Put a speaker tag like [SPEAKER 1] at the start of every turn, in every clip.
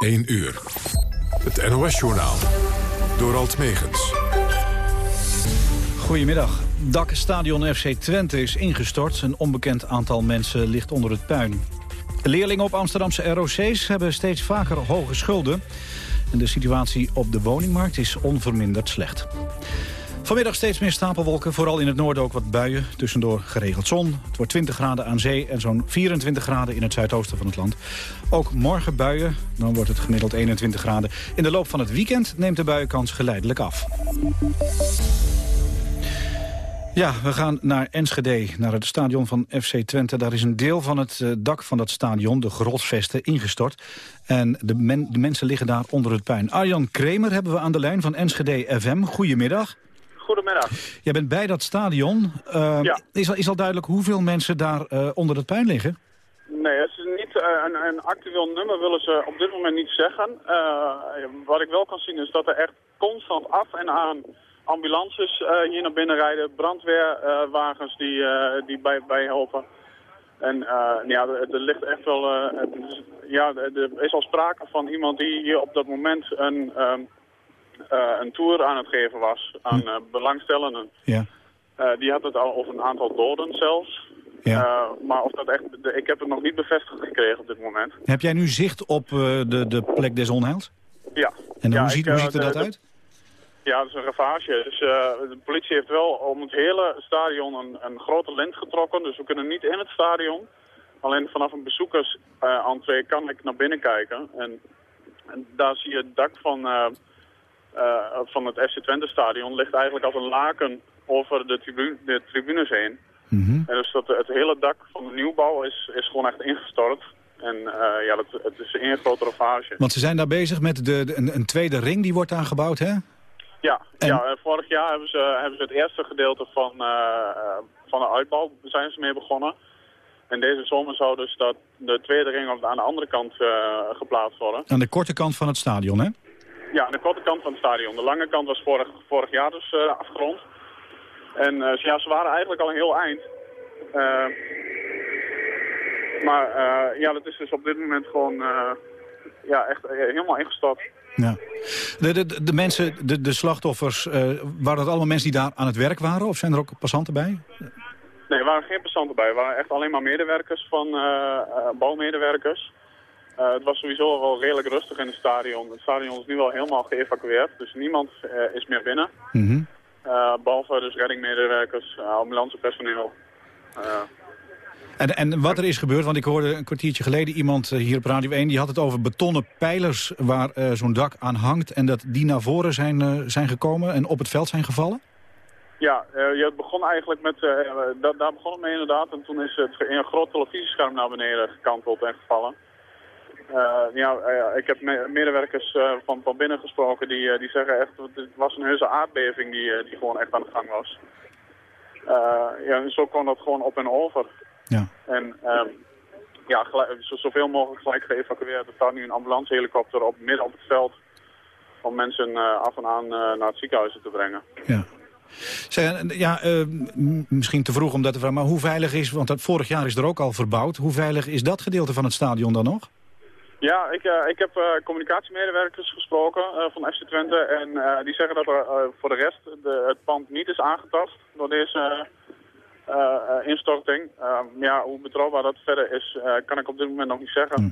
[SPEAKER 1] 1 uur. Het NOS-journaal. Door Alt Megens.
[SPEAKER 2] Goedemiddag. Dakstadion FC Twente is ingestort. Een onbekend aantal mensen ligt onder het puin. Leerlingen op Amsterdamse ROC's hebben steeds vaker hoge schulden. En de situatie op de woningmarkt is onverminderd slecht. Vanmiddag steeds meer stapelwolken, vooral in het noorden ook wat buien. Tussendoor geregeld zon. Het wordt 20 graden aan zee en zo'n 24 graden in het zuidoosten van het land. Ook morgen buien, dan wordt het gemiddeld 21 graden. In de loop van het weekend neemt de buienkans geleidelijk af. Ja, we gaan naar Enschede, naar het stadion van FC Twente. Daar is een deel van het eh, dak van dat stadion, de grotvesten, ingestort. En de, de mensen liggen daar onder het puin. Arjan Kremer hebben we aan de lijn van Enschede FM. Goedemiddag.
[SPEAKER 3] Goedemiddag.
[SPEAKER 2] Jij bent bij dat stadion. Uh,
[SPEAKER 3] Ja.
[SPEAKER 2] is, al, is al duidelijk hoeveel mensen daar eh, onder het puin liggen?
[SPEAKER 3] Nee, het is niet eh, een, een actueel nummer willen ze op dit moment niet zeggen. Eh, wat ik wel kan zien is dat er echt constant af en aan ambulances hier naar binnen rijden. Brandweerwagens die, die bij, bij helpen. En ja, er, ligt echt wel... ja, er is al sprake van iemand die hier op dat moment een, ehm, eh, een tour aan het geven was aan eh, belangstellenden.
[SPEAKER 2] Ja.
[SPEAKER 3] Eh, die had het al over een aantal doden zelfs.
[SPEAKER 2] Ja.
[SPEAKER 3] Eh, maar of dat echt, de- ik heb het nog niet bevestigd gekregen op dit moment.
[SPEAKER 2] Heb jij nu zicht op eh, de, de plek des onheils?
[SPEAKER 3] Ja.
[SPEAKER 2] En
[SPEAKER 3] Ja,
[SPEAKER 2] hoe,
[SPEAKER 3] ik,
[SPEAKER 2] ziet, hoe
[SPEAKER 3] eh,
[SPEAKER 2] ziet er
[SPEAKER 3] de-
[SPEAKER 2] dat
[SPEAKER 3] de-
[SPEAKER 2] uit?
[SPEAKER 3] Ja, dat is een ravage. Dus eh, de politie heeft wel om het hele stadion een, een grote lint getrokken. Dus we kunnen niet in het stadion. Alleen vanaf een bezoekersentree kan ik naar binnen kijken. En, en daar zie je het dak van, eh, eh, van het FC Twente stadion ligt eigenlijk als een laken over de, tribu de tribunes heen.
[SPEAKER 2] Mhm.
[SPEAKER 3] En dus dat, het hele dak van de nieuwbouw is, is gewoon echt ingestort. En eh, ja, dat, het is één grote ravage.
[SPEAKER 2] Want ze zijn daar bezig met de, de- een, een tweede ring, die wordt aangebouwd, hè?
[SPEAKER 3] Ja,
[SPEAKER 2] En-
[SPEAKER 3] ja eh, vorig jaar hebben ze, hebben ze het eerste gedeelte van, eh, eh, van de uitbouw zijn ze mee begonnen. En deze zomer zou dus dat de tweede ring aan de andere kant eh, geplaatst worden.
[SPEAKER 2] Aan de korte kant van het stadion, hè?
[SPEAKER 3] Ja, aan de korte kant van het stadion. De lange kant was vorig, vorig jaar dus eh, afgerond. En eh, ja, ze waren eigenlijk al een heel eind. Eh, maar ja, dat is dus op dit moment gewoon ja, echt helemaal ingestort.
[SPEAKER 2] Ja. De, de, de, mensen, de, de slachtoffers, eh, waren dat allemaal mensen die daar aan het werk waren? Of zijn er ook passanten bij?
[SPEAKER 3] Nee, er waren geen passanten bij. Er waren echt alleen maar medewerkers van eh, bouwmedewerkers. Eh, het was sowieso wel redelijk rustig in het stadion. Het stadion is nu wel helemaal geëvacueerd, dus niemand eh, is meer binnen.
[SPEAKER 2] Mhm.
[SPEAKER 3] Eh, behalve dus reddingmedewerkers, ambulancepersoneel.
[SPEAKER 2] En, en wat er is gebeurd, want ik hoorde een kwartiertje geleden iemand hier op Radio 1... die had het over betonnen pijlers waar zo'n dak aan hangt... en dat die naar voren zijn, zijn gekomen en op het veld zijn gevallen?
[SPEAKER 3] ja, het begon eigenlijk met, da- daar begon het mee inderdaad. En toen is het in een groot televisiescherm naar beneden gekanteld en gevallen. Eh, ja, eh, ik heb me- medewerkers eh, van, van binnen gesproken die, die zeggen echt, het was een heuse aardbeving die, die gewoon echt aan de gang was. Ja, zo kwam dat gewoon op en over.
[SPEAKER 2] Ja.
[SPEAKER 3] En ehm, ja, zoveel mogelijk gelijk geëvacueerd. Er staat nu een ambulancehelikopter op midden op het veld om mensen af en aan naar het ziekenhuis te brengen.
[SPEAKER 2] Ja. Zeg, ja, eh, m- misschien te vroeg om dat te vragen, maar hoe veilig is... want dat, vorig jaar is er ook al verbouwd. Hoe veilig is dat gedeelte van het stadion dan nog?
[SPEAKER 3] Ja, ik, eh, ik heb eh, communicatiemedewerkers gesproken eh, van FC Twente. En die zeggen dat er voor de rest de, het pand niet is aangetast door deze instorting. Eh, ja, hoe betrouwbaar dat verder is, kan ik op dit moment nog niet zeggen.
[SPEAKER 2] Hm,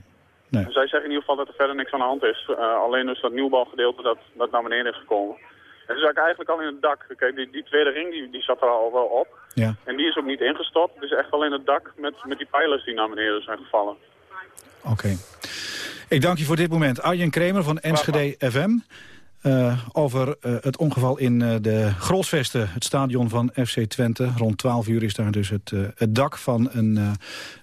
[SPEAKER 2] nee.
[SPEAKER 3] Zij zeggen in ieder geval dat er verder niks aan de hand is. Alleen dus dat nieuwbouwgedeelte dat, dat naar beneden is gekomen. Het is eigenlijk al in het dak. Kijk, die, die tweede ring die, die zat er al wel op.
[SPEAKER 2] Ja.
[SPEAKER 3] En die is ook niet ingestort. Het is echt alleen het dak met, met die pijlers die naar beneden zijn gevallen.
[SPEAKER 2] Oké. Ik dank je voor dit moment. Arjen Kremer van Enschede FM. eh, over eh, het ongeval in eh, de Grolsvesten, het stadion van FC Twente. Rond 12 uur is daar dus het, het dak van een,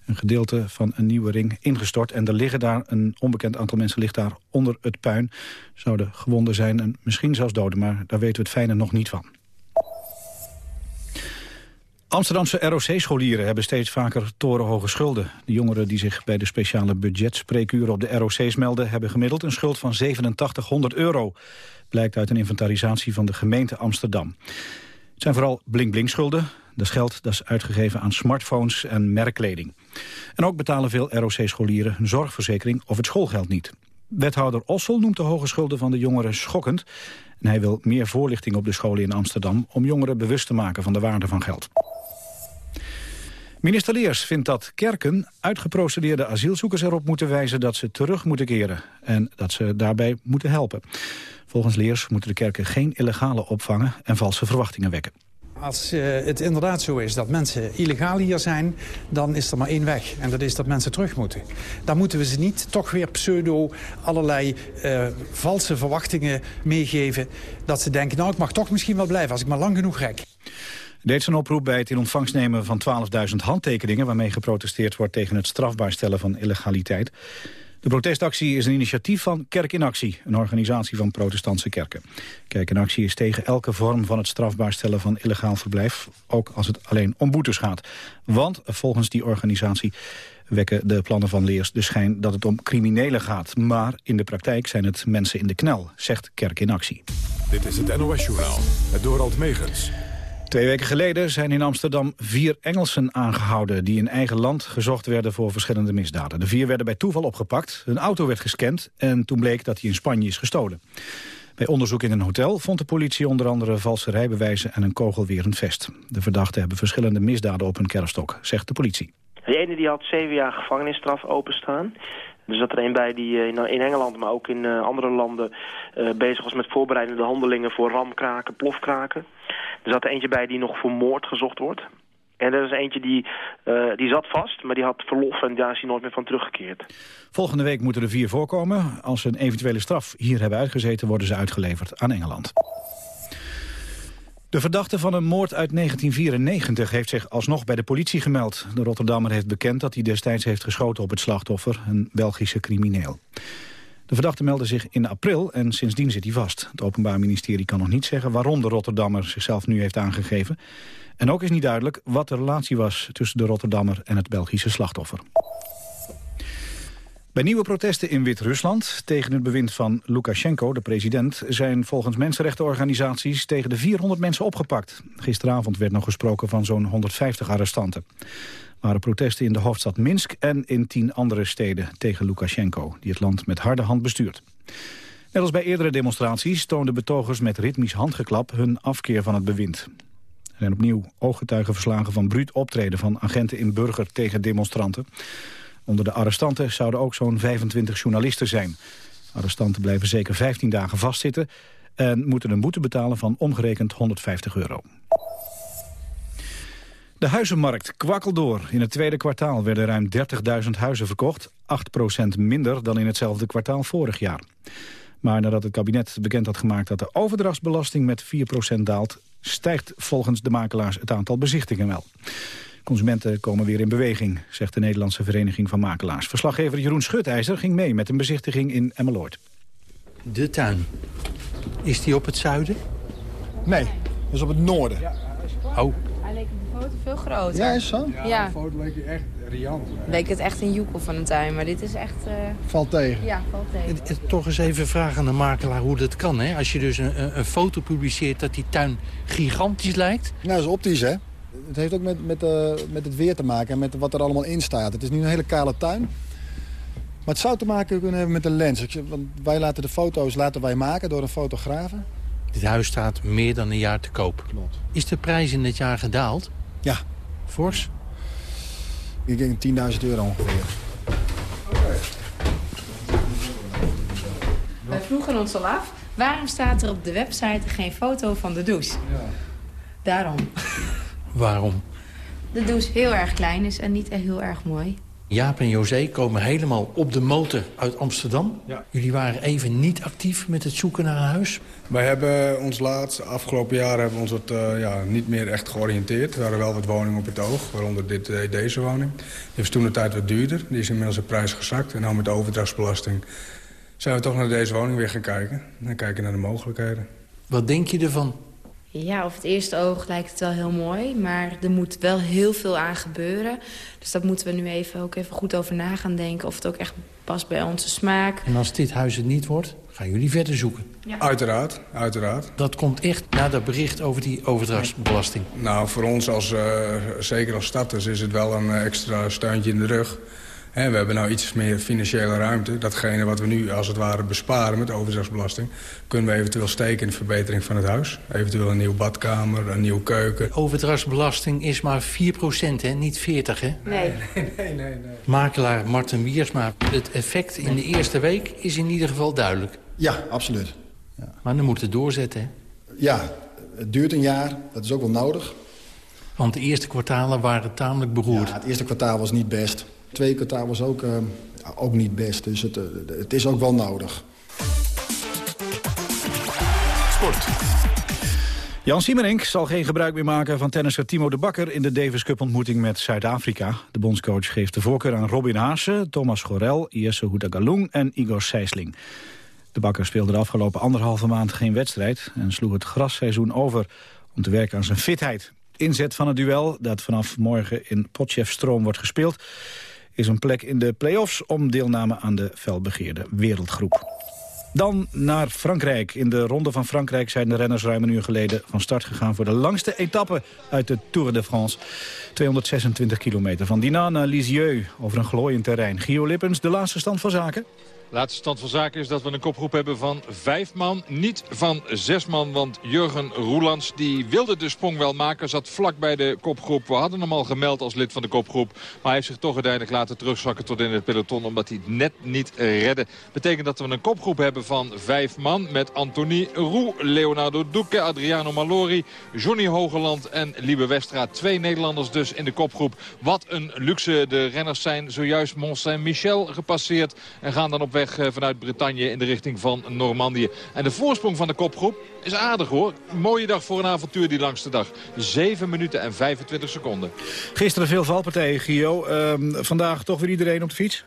[SPEAKER 2] een gedeelte van een nieuwe ring ingestort. En er liggen daar, een onbekend aantal mensen ligt daar onder het puin. Zouden gewonden zijn en misschien zelfs doden, maar daar weten we het fijne nog niet van. Amsterdamse ROC-scholieren hebben steeds vaker torenhoge schulden. De jongeren die zich bij de speciale budgetspreekuren op de ROC's melden... hebben gemiddeld een schuld van 8700 euro. Blijkt uit een inventarisatie van de gemeente Amsterdam. Het zijn vooral bling-bling-schulden. Dat is geld dat is uitgegeven aan smartphones en merkkleding. En ook betalen veel ROC-scholieren hun zorgverzekering of het schoolgeld niet. Wethouder Ossel noemt de hoge schulden van de jongeren schokkend. En hij wil meer voorlichting op de scholen in Amsterdam... om jongeren bewust te maken van de waarde van geld. Minister Leers vindt dat kerken uitgeprocedeerde asielzoekers erop moeten wijzen dat ze terug moeten keren en dat ze daarbij moeten helpen. Volgens Leers moeten de kerken geen illegale opvangen en valse verwachtingen wekken.
[SPEAKER 4] Als uh, het inderdaad zo is dat mensen illegaal hier zijn... dan is er maar één weg. En dat is dat mensen terug moeten. Dan moeten we ze niet toch weer pseudo allerlei uh, valse verwachtingen meegeven. Dat ze denken, nou ik mag toch misschien wel blijven als ik maar lang genoeg rek
[SPEAKER 2] deed zijn oproep bij het in ontvangst nemen van 12.000 handtekeningen... waarmee geprotesteerd wordt tegen het strafbaar stellen van illegaliteit. De protestactie is een initiatief van Kerk in Actie, een organisatie van protestantse kerken. Kerk in Actie is tegen elke vorm van het strafbaar stellen van illegaal verblijf, ook als het alleen om boetes gaat. Want volgens die organisatie wekken de plannen van Leers de schijn dat het om criminelen gaat. Maar in de praktijk zijn het mensen in de knel, zegt Kerk in Actie.
[SPEAKER 1] Dit is het NOS Journaal, het Dorald Megens.
[SPEAKER 2] Twee weken geleden zijn in Amsterdam vier Engelsen aangehouden... die in eigen land gezocht werden voor verschillende misdaden. De vier werden bij toeval opgepakt, hun auto werd gescand... en toen bleek dat hij in Spanje is gestolen. Bij onderzoek in een hotel vond de politie onder andere valse rijbewijzen... en een kogelwerend vest. De verdachten hebben verschillende misdaden op hun kerststok, zegt de politie.
[SPEAKER 5] De ene die had zeven jaar gevangenisstraf openstaan. Er zat er een bij die eh, in Engeland, maar ook in eh, andere landen... Uh, bezig was met voorbereidende handelingen voor ramkraken, plofkraken. Er zat er eentje bij die nog voor moord gezocht wordt. En er is eentje die, die zat vast, maar die had verlof en daar is hij nooit meer van teruggekeerd.
[SPEAKER 2] Volgende week moeten er vier voorkomen. Als ze een eventuele straf hier hebben uitgezeten, worden ze uitgeleverd aan Engeland. De verdachte van een moord uit 1994 heeft zich alsnog bij de politie gemeld. De Rotterdammer heeft bekend dat hij destijds heeft geschoten op het slachtoffer, een Belgische crimineel. De verdachte meldde zich in april en sindsdien zit hij vast. Het Openbaar Ministerie kan nog niet zeggen waarom de Rotterdammer zichzelf nu heeft aangegeven. En ook is niet duidelijk wat de relatie was tussen de Rotterdammer en het Belgische slachtoffer. Bij nieuwe protesten in Wit-Rusland tegen het bewind van Lukashenko, de president, zijn volgens mensenrechtenorganisaties tegen de 400 mensen opgepakt. Gisteravond werd nog gesproken van zo'n 150 arrestanten waren protesten in de hoofdstad Minsk en in tien andere steden tegen Lukashenko, die het land met harde hand bestuurt. Net als bij eerdere demonstraties toonden betogers met ritmisch handgeklap hun afkeer van het bewind. Er zijn opnieuw ooggetuigenverslagen van bruut optreden van agenten in Burger tegen demonstranten. Onder de arrestanten zouden ook zo'n 25 journalisten zijn. Arrestanten blijven zeker 15 dagen vastzitten en moeten een boete betalen van omgerekend 150 euro. De huizenmarkt kwakkelt door. In het tweede kwartaal werden ruim 30.000 huizen verkocht. 8% minder dan in hetzelfde kwartaal vorig jaar. Maar nadat het kabinet bekend had gemaakt dat de overdrachtsbelasting met 4% daalt... stijgt volgens de makelaars het aantal bezichtigingen wel. Consumenten komen weer in beweging, zegt de Nederlandse Vereniging van Makelaars. Verslaggever Jeroen Schutijzer ging mee met een bezichtiging in Emmeloord.
[SPEAKER 6] De tuin. Is die op het zuiden?
[SPEAKER 7] Nee, dat is op het noorden.
[SPEAKER 6] Oh,
[SPEAKER 8] foto veel groter.
[SPEAKER 7] Ja, is zo?
[SPEAKER 8] Ja,
[SPEAKER 7] de foto leek je echt riant.
[SPEAKER 8] leek het echt een joekel van een tuin, maar dit is echt... Uh...
[SPEAKER 7] Valt tegen.
[SPEAKER 8] Ja, valt tegen.
[SPEAKER 6] En, en toch eens even vragen aan de makelaar hoe dat kan. Hè? Als je dus een, een foto publiceert dat die tuin gigantisch lijkt.
[SPEAKER 7] Nou, dat is optisch, hè. Het heeft ook met, met, uh, met het weer te maken en met wat er allemaal in staat. Het is nu een hele kale tuin. Maar het zou te maken kunnen hebben met de lens. Want wij laten de foto's laten wij maken door een fotograaf.
[SPEAKER 6] Dit huis staat meer dan een jaar te koop.
[SPEAKER 7] Klopt.
[SPEAKER 6] Is de prijs in dit jaar gedaald?
[SPEAKER 7] Ja.
[SPEAKER 6] Fors?
[SPEAKER 7] Ik denk 10.000 euro ongeveer.
[SPEAKER 8] Wij vroegen ons al af, waarom staat er op de website geen foto van de douche?
[SPEAKER 7] Ja.
[SPEAKER 8] Daarom.
[SPEAKER 6] Waarom?
[SPEAKER 8] De douche heel erg klein is en niet heel erg mooi.
[SPEAKER 6] Jaap en José komen helemaal op de motor uit Amsterdam.
[SPEAKER 9] Ja.
[SPEAKER 6] Jullie waren even niet actief met het zoeken naar een huis.
[SPEAKER 9] Wij hebben ons laatste afgelopen jaar hebben we ons wat, uh, ja, niet meer echt georiënteerd. We hadden wel wat woningen op het oog, waaronder dit, uh, deze woning. Die was toen de tijd wat duurder. Die is inmiddels de prijs gezakt. En nou met de overdrachtsbelasting zijn we toch naar deze woning weer gaan kijken. En kijken naar de mogelijkheden.
[SPEAKER 6] Wat denk je ervan?
[SPEAKER 8] Ja, op het eerste oog lijkt het wel heel mooi, maar er moet wel heel veel aan gebeuren. Dus dat moeten we nu even, ook even goed over na gaan denken of het ook echt past bij onze smaak.
[SPEAKER 6] En als dit huis het niet wordt, gaan jullie verder zoeken?
[SPEAKER 8] Ja.
[SPEAKER 9] Uiteraard, uiteraard.
[SPEAKER 6] Dat komt echt na dat bericht over die overdrachtsbelasting.
[SPEAKER 9] Nou, voor ons als, uh, zeker als starters is het wel een extra steuntje in de rug. En we hebben nou iets meer financiële ruimte. Datgene wat we nu als het ware besparen met overdrachtsbelasting... kunnen we eventueel steken in de verbetering van het huis. Eventueel een nieuwe badkamer, een nieuwe keuken.
[SPEAKER 6] Overdrachtsbelasting is maar 4% hè? niet 40 hè?
[SPEAKER 8] Nee.
[SPEAKER 9] Nee, nee, nee.
[SPEAKER 6] Makelaar Martin Wiersma, het effect in de eerste week is in ieder geval duidelijk.
[SPEAKER 7] Ja, absoluut.
[SPEAKER 6] Maar dan moet het doorzetten hè?
[SPEAKER 7] Ja, het duurt een jaar. Dat is ook wel nodig.
[SPEAKER 6] Want de eerste kwartalen waren tamelijk beroerd.
[SPEAKER 7] Ja, het eerste kwartaal was niet best. Tweede kwartaal was ook, eh, ook niet best. Dus het, eh, het is ook wel nodig.
[SPEAKER 1] Sport.
[SPEAKER 2] Jan Siemerink zal geen gebruik meer maken van tennisser Timo de Bakker... in de Davis Cup ontmoeting met Zuid-Afrika. De bondscoach geeft de voorkeur aan Robin Haase, Thomas Gorel... Jesse Houtagalung en Igor Sijsling. De Bakker speelde de afgelopen anderhalve maand geen wedstrijd... en sloeg het grasseizoen over om te werken aan zijn fitheid. Inzet van het duel, dat vanaf morgen in Potchefstroom wordt gespeeld... is een plek in de play-offs om deelname aan de felbegeerde wereldgroep. Dan naar Frankrijk. In de Ronde van Frankrijk zijn de renners ruim een uur geleden van start gegaan... voor de langste etappe uit de Tour de France. 226 kilometer van Dinant naar Lisieux over een glooiend terrein. Gio Lippens, de laatste stand van zaken?
[SPEAKER 10] Laatste stand van zaken is dat we een kopgroep hebben van vijf man. Niet van zes man, want Jurgen Roelands die wilde de sprong wel maken. Zat vlak bij de kopgroep. We hadden hem al gemeld als lid van de kopgroep. Maar hij heeft zich toch uiteindelijk laten terugzakken tot in het peloton. Omdat hij het net niet redde. Betekent dat we een kopgroep hebben van vijf man. Met Anthony Roux, Leonardo Duque, Adriano Malori, Johnny Hogeland en Liebe Westra. Twee Nederlanders dus in de kopgroep. Wat een luxe. De renners zijn zojuist Mont Saint-Michel gepasseerd. En gaan dan op weg vanuit Bretagne in de richting van Normandië. En de voorsprong van de kopgroep is aardig hoor. mooie dag voor een avontuur die langste dag. 7 minuten en 25 seconden.
[SPEAKER 2] Gisteren veel valpartijen, Gio. Ehm, vandaag toch weer iedereen op de fiets?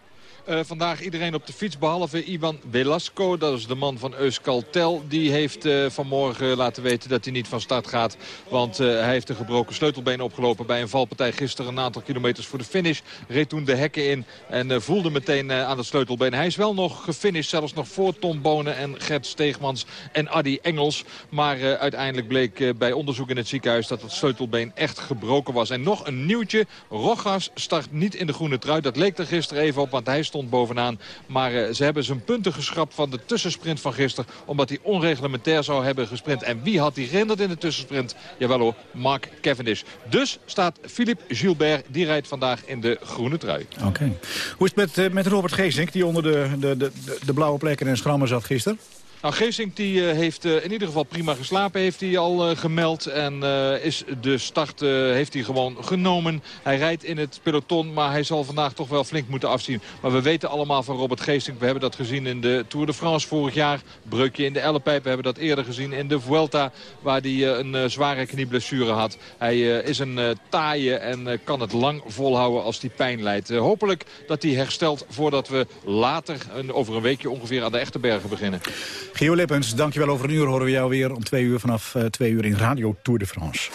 [SPEAKER 10] Uh, vandaag iedereen op de fiets, behalve Ivan Velasco. Dat is de man van Euskaltel. Die heeft uh, vanmorgen laten weten dat hij niet van start gaat. Want uh, hij heeft een gebroken sleutelbeen opgelopen bij een valpartij gisteren. Een aantal kilometers voor de finish. Reed toen de hekken in en voelde meteen aan het sleutelbeen. Hij is wel nog gefinished, zelfs nog voor Tom Bonen en Gert Steegmans en Adi Engels. Maar uiteindelijk bleek bij onderzoek in het ziekenhuis dat het sleutelbeen echt gebroken was. En nog een nieuwtje. Rogas start niet in de groene trui. Dat leek er gisteren even op, want hij stond bovenaan. Maar uh, ze hebben zijn punten geschrapt van de tussensprint van gisteren. Omdat hij onreglementair zou hebben gesprint. En wie had hij gerenderd in de tussensprint? Jawel hoor, Mark Cavendish. Dus staat Philippe Gilbert, die rijdt vandaag in de groene trui.
[SPEAKER 2] Oké. Hoe is het met, uh, met Robert Geesink, die onder de, de, de, de blauwe plekken en schrammen zat gisteren?
[SPEAKER 10] Nou, Geesink die, uh, heeft uh, in ieder geval prima geslapen, heeft hij al uh, gemeld. En is de start heeft hij gewoon genomen. Hij rijdt in het peloton, maar hij zal vandaag toch wel flink moeten afzien. Maar we weten allemaal van Robert Geesink. We hebben dat gezien in de Tour de France vorig jaar. Breukje in de ellepijp. We hebben dat eerder gezien in de Vuelta, waar hij een zware knieblessure had. Hij is een taaie en kan het lang volhouden als hij pijn leidt. hopelijk dat hij herstelt voordat we later, over een weekje ongeveer, aan de echte bergen beginnen.
[SPEAKER 2] Gio Lippens, dankjewel. Over een uur horen we jou weer om twee uur vanaf uh, twee uur in Radio Tour de France.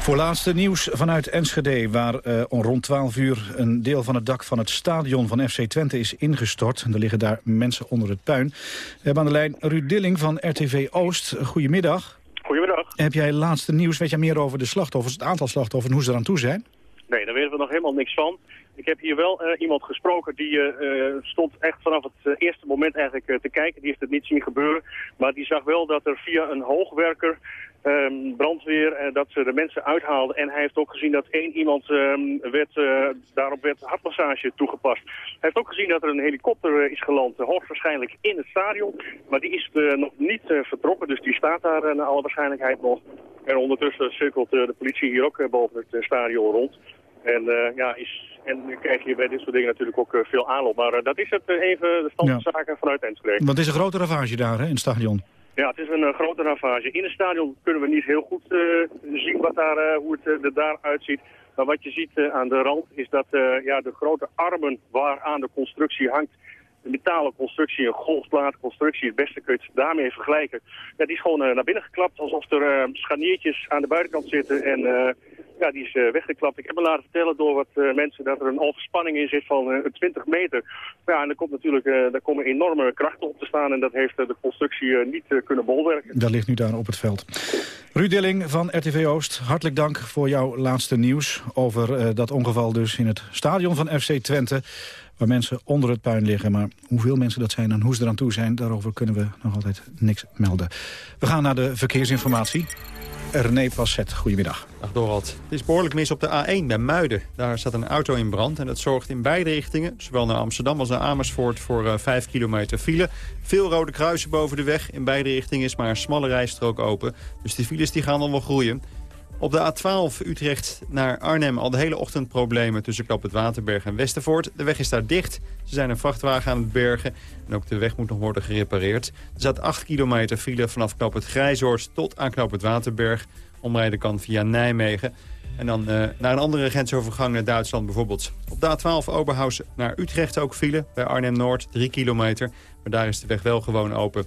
[SPEAKER 2] Voor laatste nieuws vanuit Enschede, waar uh, rond 12 uur een deel van het dak van het stadion van FC Twente is ingestort. En er liggen daar mensen onder het puin. We hebben aan de lijn Ruud Dilling van RTV Oost. Goedemiddag.
[SPEAKER 11] Goedemiddag.
[SPEAKER 2] Heb jij laatste nieuws? Weet jij meer over de slachtoffers, het aantal slachtoffers en hoe ze eraan toe zijn?
[SPEAKER 11] Nee, daar weten we nog helemaal niks van. Ik heb hier wel uh, iemand gesproken die uh, stond echt vanaf het eerste moment eigenlijk te kijken. Die heeft het niet zien gebeuren. Maar die zag wel dat er via een hoogwerker, um, brandweer, dat ze de mensen uithaalden. En hij heeft ook gezien dat één iemand um, werd, daarop werd hartmassage toegepast. Hij heeft ook gezien dat er een helikopter is geland, hoogstwaarschijnlijk in het stadion. Maar die is nog niet vertrokken, dus die staat daar naar alle waarschijnlijkheid nog. En ondertussen cirkelt de politie hier ook boven het stadion rond. En uh, ja, is, en dan krijg je bij dit soort dingen natuurlijk ook uh, veel aanloop. Maar uh, dat is het even de stand van zaken vanuit Enschede.
[SPEAKER 2] Want het is een grote ravage daar hè, in het stadion.
[SPEAKER 11] Ja, het is een grote ravage. In het stadion kunnen we niet heel goed zien wat daar, hoe het er daar uitziet. Maar wat je ziet aan de rand is dat ja, de grote armen waaraan de constructie hangt... Een metalen constructie, een golfplaatconstructie, het beste kun je het daarmee vergelijken. Ja, die is gewoon naar binnen geklapt alsof er scharniertjes aan de buitenkant zitten en ja, die is uh, weggeklapt. Ik heb me laten vertellen door wat uh, mensen dat er een overspanning in zit van uh, 20 meter. Ja, en er, komt natuurlijk, daar komen enorme krachten op te staan en dat heeft de constructie niet kunnen bolwerken.
[SPEAKER 2] Dat ligt nu daar op het veld. Ruud Dilling van RTV Oost, hartelijk dank voor jouw laatste nieuws over dat ongeval dus in het stadion van FC Twente waar mensen onder het puin liggen. Maar hoeveel mensen dat zijn en hoe ze eraan toe zijn... daarover kunnen we nog altijd niks melden. We gaan naar de verkeersinformatie. René Passet, goedemiddag.
[SPEAKER 12] Dag Dorald. Het is behoorlijk mis op de A1 bij Muiden. Daar staat een auto in brand en dat zorgt in beide richtingen... zowel naar Amsterdam als naar Amersfoort voor uh, eh, 5 kilometer file. Veel rode kruisen boven de weg. In beide richtingen is maar een smalle rijstrook open. Dus die files die gaan dan wel groeien. Op de A12 Utrecht naar Arnhem al de hele ochtend problemen tussen Klap het Waterberg en Westervoort. De weg is daar dicht. Ze zijn een vrachtwagen aan het bergen en ook de weg moet nog worden gerepareerd. Er staat 8 kilometer file vanaf Klap het Grijzoord tot aan Klap het Waterberg. Omrijden kan via Nijmegen. En dan uh, naar een andere grensovergang naar Duitsland bijvoorbeeld. Op de A12 Oberhausen naar Utrecht ook file. Bij Arnhem-Noord 3 kilometer. Maar daar is de weg wel gewoon open.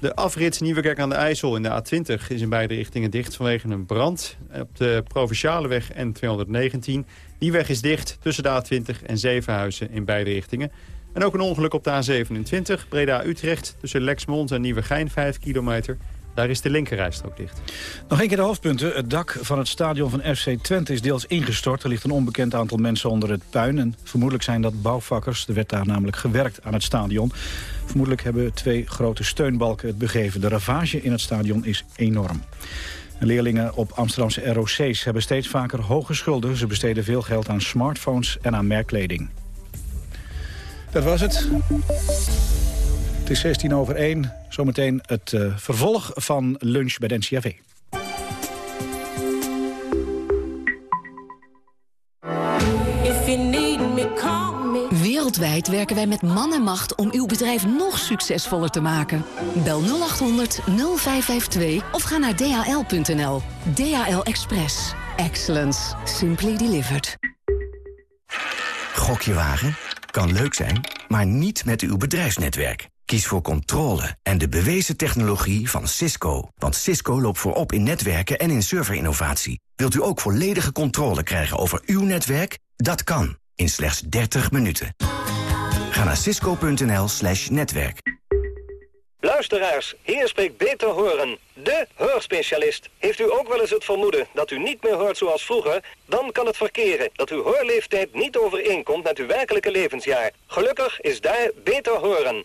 [SPEAKER 12] De afrit Nieuwekerk aan de IJssel in de A20 is in beide richtingen dicht vanwege een brand. Op de Provinciale weg N219. Die weg is dicht tussen de A20 en Zevenhuizen in beide richtingen. En ook een ongeluk op de A27, Breda-Utrecht... tussen Lexmond en Nieuwegein, 5 kilometer. Daar is de linkerrijstrook dicht.
[SPEAKER 2] Nog een keer de hoofdpunten. Het dak van het stadion van FC Twente is deels ingestort. Er ligt een onbekend aantal mensen onder het puin. Vermoedelijk zijn dat bouwvakkers. Er werd daar namelijk gewerkt aan het stadion. Vermoedelijk hebben twee grote steunbalken het begeven. De ravage in het stadion is enorm. Leerlingen op Amsterdamse ROC's hebben steeds vaker hoge schulden. Ze besteden veel geld aan smartphones en aan merkkleding. Dat was het. Het is 16 over 1. Zometeen het uh, vervolg van lunch bij de NCRV.
[SPEAKER 13] Wereldwijd werken wij met man en macht om uw bedrijf nog succesvoller te maken. Bel 0800 0552 of ga naar dhl.nl. DHL Express. Excellence. Simply delivered.
[SPEAKER 14] Gokje wagen? Kan leuk zijn, maar niet met uw bedrijfsnetwerk. Kies voor controle en de bewezen technologie van Cisco. Want Cisco loopt voorop in netwerken en in serverinnovatie. Wilt u ook volledige controle krijgen over uw netwerk? Dat kan, in slechts 30 minuten. Ga naar cisco.nl slash netwerk.
[SPEAKER 15] Luisteraars, hier spreekt Beter Horen, de hoorspecialist. Heeft u ook wel eens het vermoeden dat u niet meer hoort zoals vroeger? Dan kan het verkeren dat uw hoorleeftijd niet overeenkomt met uw werkelijke levensjaar. Gelukkig is daar Beter Horen.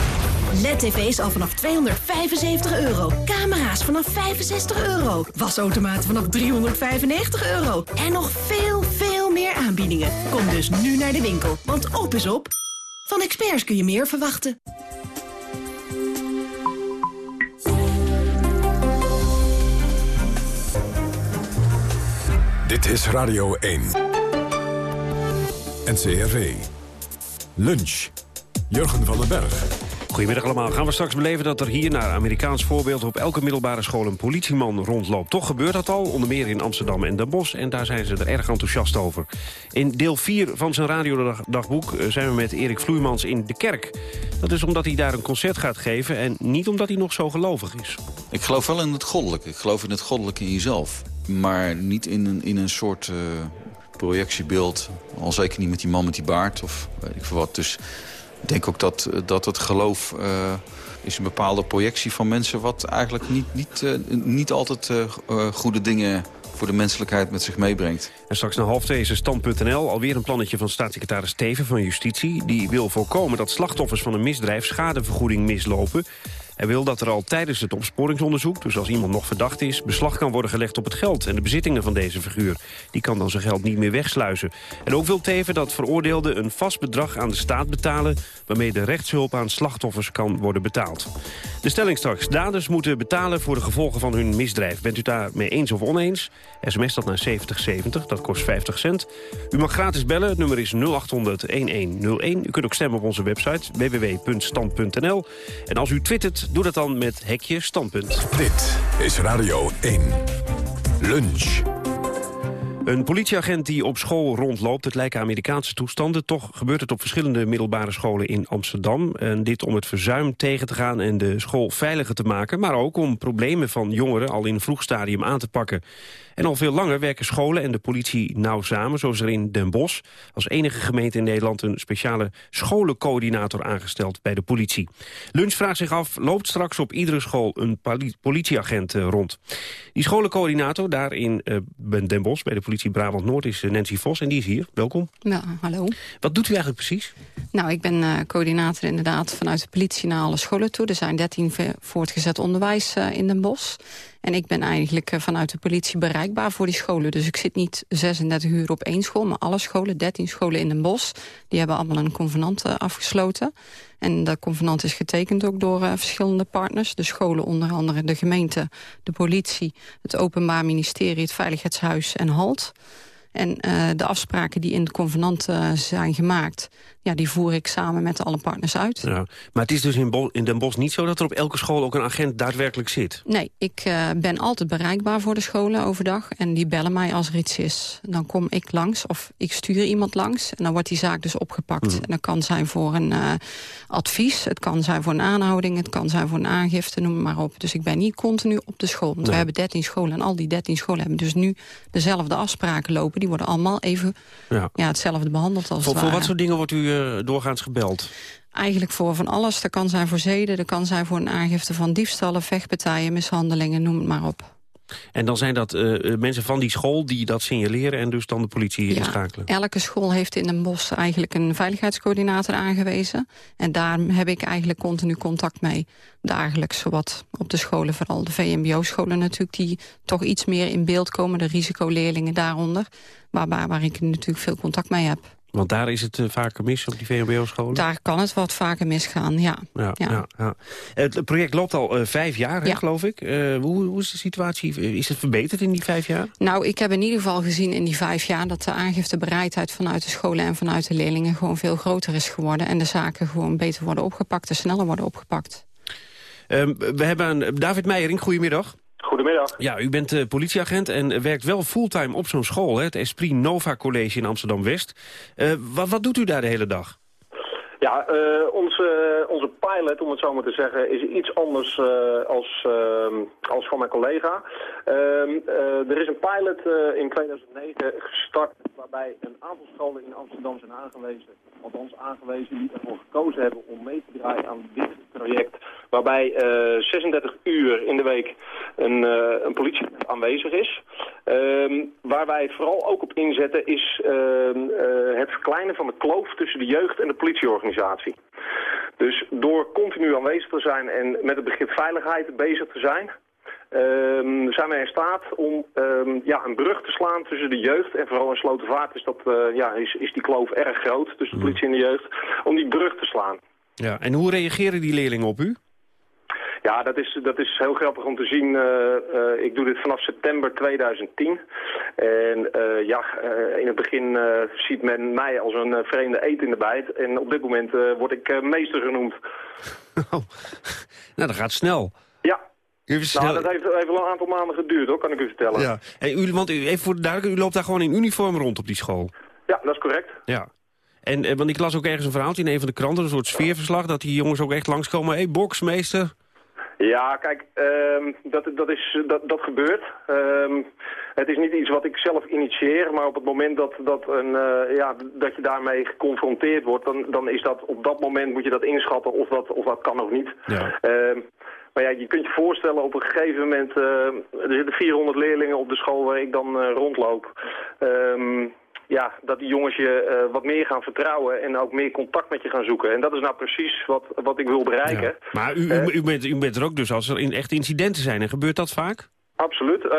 [SPEAKER 13] LED-tv's al vanaf 275 euro. Camera's vanaf 65 euro. Wasautomaten vanaf 395 euro. En nog veel, veel meer aanbiedingen. Kom dus nu naar de winkel, want op is op. Van experts kun je meer verwachten.
[SPEAKER 1] Dit is Radio 1. NCRV. Lunch. Jurgen van den Berg.
[SPEAKER 16] Goedemiddag allemaal. Gaan we straks beleven dat er hier naar Amerikaans voorbeeld... op elke middelbare school een politieman rondloopt. Toch gebeurt dat al, onder meer in Amsterdam en Den Bosch. En daar zijn ze er erg enthousiast over. In deel 4 van zijn radiodagboek eh, zijn we met Erik Vloeimans in de kerk. Dat is omdat hij daar een concert gaat geven... en niet omdat hij nog zo gelovig is.
[SPEAKER 17] Ik geloof wel in het goddelijke. Ik geloof in het goddelijke in jezelf. Maar niet in een, in een soort uh, projectiebeeld. Al zeker niet met die man met die baard of weet ik veel wat. Dus ik denk ook dat, dat het geloof uh, is een bepaalde projectie van mensen... wat eigenlijk niet, niet, uh, niet altijd goede dingen voor de menselijkheid met zich meebrengt.
[SPEAKER 16] En straks na half twee is stand.nl. Alweer een plannetje van staatssecretaris Steven van Justitie. Die wil voorkomen dat slachtoffers van een misdrijf schadevergoeding mislopen. Hij wil dat er al tijdens het opsporingsonderzoek, dus als iemand nog verdacht is... beslag kan worden gelegd op het geld en de bezittingen van deze figuur. Die kan dan zijn geld niet meer wegsluizen. En ook wil Teven dat veroordeelden een vast bedrag aan de staat betalen... waarmee de rechtshulp aan slachtoffers kan worden betaald. De stelling straks. Daders moeten betalen voor de gevolgen van hun misdrijf. Bent u daarmee eens of oneens? SMS dat naar 7070, dat kost 50 cent. U mag gratis bellen, het nummer is 0800-1101. U kunt ook stemmen op onze website www.stand.nl. En als u twittert, doe dat dan met hekje standpunt.
[SPEAKER 1] Dit is Radio 1. Lunch.
[SPEAKER 16] Een politieagent die op school rondloopt, het lijken Amerikaanse toestanden. Toch gebeurt het op verschillende middelbare scholen in Amsterdam. En dit om het verzuim tegen te gaan en de school veiliger te maken. Maar ook om problemen van jongeren al in vroeg stadium aan te pakken. En al veel langer werken scholen en de politie nauw samen. Zo is er in Den Bosch als enige gemeente in Nederland... een speciale scholencoördinator aangesteld bij de politie. Lunch vraagt zich af, loopt straks op iedere school een politieagent eh, rond? Die scholencoördinator daar in uh, Den Bosch bij de politie Brabant-Noord is eh, Nancy Vos. En die is hier. Welkom.
[SPEAKER 18] Ja, hallo.
[SPEAKER 16] Wat doet u eigenlijk precies?
[SPEAKER 18] Nou, ik ben uh, coördinator inderdaad vanuit de politie naar alle scholen toe. Er zijn 13 voortgezet onderwijs uh, in Den Bosch. En ik ben eigenlijk uh, vanuit de politie bereikbaar voor die scholen. Dus ik zit niet 36 uur op één school, maar alle scholen, 13 scholen in Den Bosch... die hebben allemaal een convenant uh, afgesloten. En dat convenant is getekend ook door uh, verschillende partners. De scholen, onder andere de gemeente, de politie... het Openbaar Ministerie, het Veiligheidshuis en HALT... En de afspraken die in het convenant zijn gemaakt... Ja, die voer ik samen met alle partners uit.
[SPEAKER 16] Ja, maar het is dus in, in Den Bosch niet zo dat er op elke school ook een agent daadwerkelijk zit?
[SPEAKER 18] Nee, ik uh, ben altijd bereikbaar voor de scholen overdag. En die bellen mij als er iets is. Dan kom ik langs of ik stuur iemand langs. En dan wordt die zaak dus opgepakt. Mm. En dat kan zijn voor een advies, het kan zijn voor een aanhouding... het kan zijn voor een aangifte, noem maar op. Dus ik ben niet continu op de school. Want nee. we hebben 13 scholen en al die 13 scholen hebben dus nu dezelfde afspraken lopen die worden allemaal even ja. Ja, hetzelfde behandeld als
[SPEAKER 16] voor, voor wat soort dingen wordt u uh, doorgaans gebeld?
[SPEAKER 18] Eigenlijk voor van alles. Dat kan zijn voor zeden, dat kan zijn voor een aangifte van diefstallen, vechtpartijen, mishandelingen, noem het maar op.
[SPEAKER 16] En dan zijn dat uh, mensen van die school die dat signaleren en dus dan de politie
[SPEAKER 18] ja,
[SPEAKER 16] inschakelen?
[SPEAKER 18] elke school heeft in Den Bosch eigenlijk een veiligheidscoördinator aangewezen. En daar heb ik eigenlijk continu contact mee. Dagelijks zowat op de scholen, vooral de VMBO-scholen natuurlijk... die toch iets meer in beeld komen, de risicoleerlingen daaronder. Waar, waar, waar ik natuurlijk veel contact mee heb.
[SPEAKER 16] Want daar is het uh, vaker mis op die VMBO-scholen?
[SPEAKER 18] Daar kan het wat vaker misgaan, ja.
[SPEAKER 16] ja, ja. ja. Het project loopt al uh, vijf jaar, hè, geloof ik. Uh, hoe, hoe, is de situatie? Is het verbeterd in die vijf jaar?
[SPEAKER 18] Nou, ik heb in ieder geval gezien in die vijf jaar... dat de aangiftebereidheid vanuit de scholen en vanuit de leerlingen... gewoon veel groter is geworden. En de zaken gewoon beter worden opgepakt en sneller worden opgepakt.
[SPEAKER 16] Ehm, we hebben David Meijering, goedemiddag.
[SPEAKER 19] Goedemiddag.
[SPEAKER 16] Ja, u bent uh, politieagent en werkt wel fulltime op zo'n school, hè, het Esprit Nova College in Amsterdam-West. Uh, wat, wat doet u daar de hele dag?
[SPEAKER 19] Ja, uh, onze, onze pilot, om het zo maar te zeggen, is iets anders uh, als, uh, als van mijn collega. er is een pilot in 2009 gestart waarbij een aantal scholen in Amsterdam zijn aangewezen. Althans aangewezen die ervoor gekozen hebben om mee te draaien aan dit project. Waarbij 36 uur in de week een, een politie aanwezig is. Um, waar wij vooral ook op inzetten is het verkleinen van de kloof tussen de jeugd en de politieorganisatie. Dus door continu aanwezig te zijn en met het begrip veiligheid bezig te zijn... Um, zijn wij in staat om um, ja, een brug te slaan tussen de jeugd... en vooral in Slotervaart is, dat, uh, ja, is, is die kloof erg groot tussen de politie en de jeugd... om die brug te slaan.
[SPEAKER 16] Ja, en hoe reageren die leerlingen op u?
[SPEAKER 19] Ja, dat is, dat is heel grappig om te zien. Uh, uh, ik doe dit vanaf september 2010. En uh, ja, in het begin ziet men mij als een vreemde eet in de bijt. En op dit moment word ik meester genoemd.
[SPEAKER 16] Oh. nou, dat gaat snel.
[SPEAKER 19] Ja. Nou, dat heeft, wel een aantal maanden geduurd, hoor, kan ik u vertellen.
[SPEAKER 16] Ja. En u, want u, even voor de u loopt daar gewoon in uniform rond op die school?
[SPEAKER 19] Ja, dat is correct.
[SPEAKER 16] Ja. En, want ik las ook ergens een verhaaltje in een van de kranten, een soort sfeerverslag... dat die jongens ook echt langskomen. Hé, hey, boksmeester,
[SPEAKER 19] ja, kijk, um, dat, dat, is, dat, dat gebeurt. Um, het is niet iets wat ik zelf initieer, maar op het moment dat, dat, een, uh, ja, dat je daarmee geconfronteerd wordt... Dan, dan is dat op dat moment moet je dat inschatten of dat, of dat kan of niet.
[SPEAKER 16] Ja.
[SPEAKER 19] Um, maar ja, je kunt je voorstellen, op een gegeven moment... Uh, er zitten 400 leerlingen op de school waar ik dan uh, rondloop... ja, dat die jongens je wat meer gaan vertrouwen en ook meer contact met je gaan zoeken. En dat is nou precies wat, wat ik wil bereiken.
[SPEAKER 16] Maar u, u, u, bent, u bent er ook dus als er in, echt incidenten zijn. En gebeurt dat vaak?
[SPEAKER 19] Absoluut. Uh,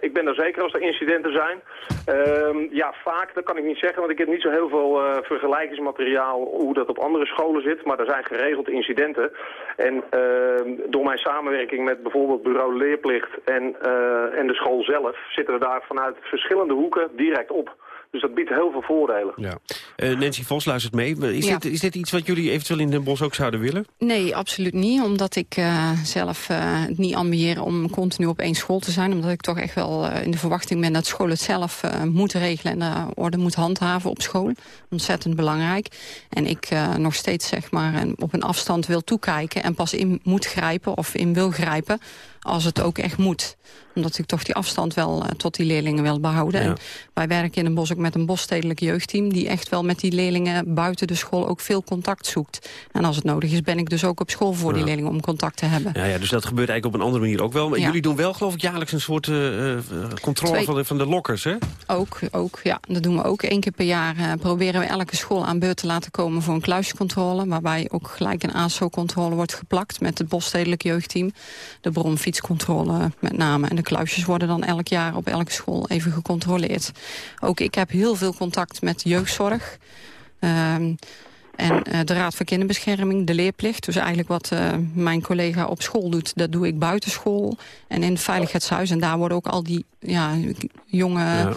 [SPEAKER 19] ik ben er zeker als er incidenten zijn. Uh, ja, vaak, dat kan ik niet zeggen, want ik heb niet zo heel veel uh, vergelijkingsmateriaal hoe dat op andere scholen zit. Maar er zijn geregeld incidenten. En ehm, door mijn samenwerking met bijvoorbeeld bureau leerplicht en, eh, en de school zelf... zitten we daar vanuit verschillende hoeken direct op. Dus dat biedt heel veel voordelen.
[SPEAKER 16] Ja. Uh, Nancy Vos luistert mee. Is, dit, is dit iets wat jullie eventueel in Den Bosch ook zouden willen?
[SPEAKER 18] Nee, absoluut niet. Omdat ik uh, zelf uh, het niet ambieer om continu op één school te zijn. Omdat ik toch echt wel in de verwachting ben dat school het zelf moet regelen... en de orde moet handhaven op school. Ontzettend belangrijk. En ik nog steeds zeg maar op een afstand wil toekijken... en pas in moet grijpen of in wil grijpen als het ook echt moet. Omdat ik toch die afstand wel uh, tot die leerlingen wil behouden. En wij werken in een bos ook met een bosstedelijk jeugdteam... die echt wel met die leerlingen buiten de school ook veel contact zoekt. En als het nodig is, ben ik dus ook op school voor die leerlingen om contact te hebben.
[SPEAKER 16] Ja, ja, dus dat gebeurt eigenlijk op een andere manier ook wel. Maar jullie doen wel, geloof ik, jaarlijks een soort uh, controle Twee... van, de, van de lokkers, hè?
[SPEAKER 18] Ook, ook, ja. Dat doen we ook. Eén keer per jaar uh, proberen we elke school aan beurt te laten komen voor een kluiscontrole. Waarbij ook gelijk een ASO-controle wordt geplakt met het bosstedelijk jeugdteam. De bronfiets controle met name. En de kluisjes worden dan elk jaar op elke school even gecontroleerd. Ook ik heb heel veel contact met jeugdzorg. Um, en uh, de Raad voor Kinderbescherming, de leerplicht. Dus eigenlijk wat uh, mijn collega op school doet, dat doe ik buitenschool. En in het veiligheidshuis. En daar worden ook al die ja, jonge...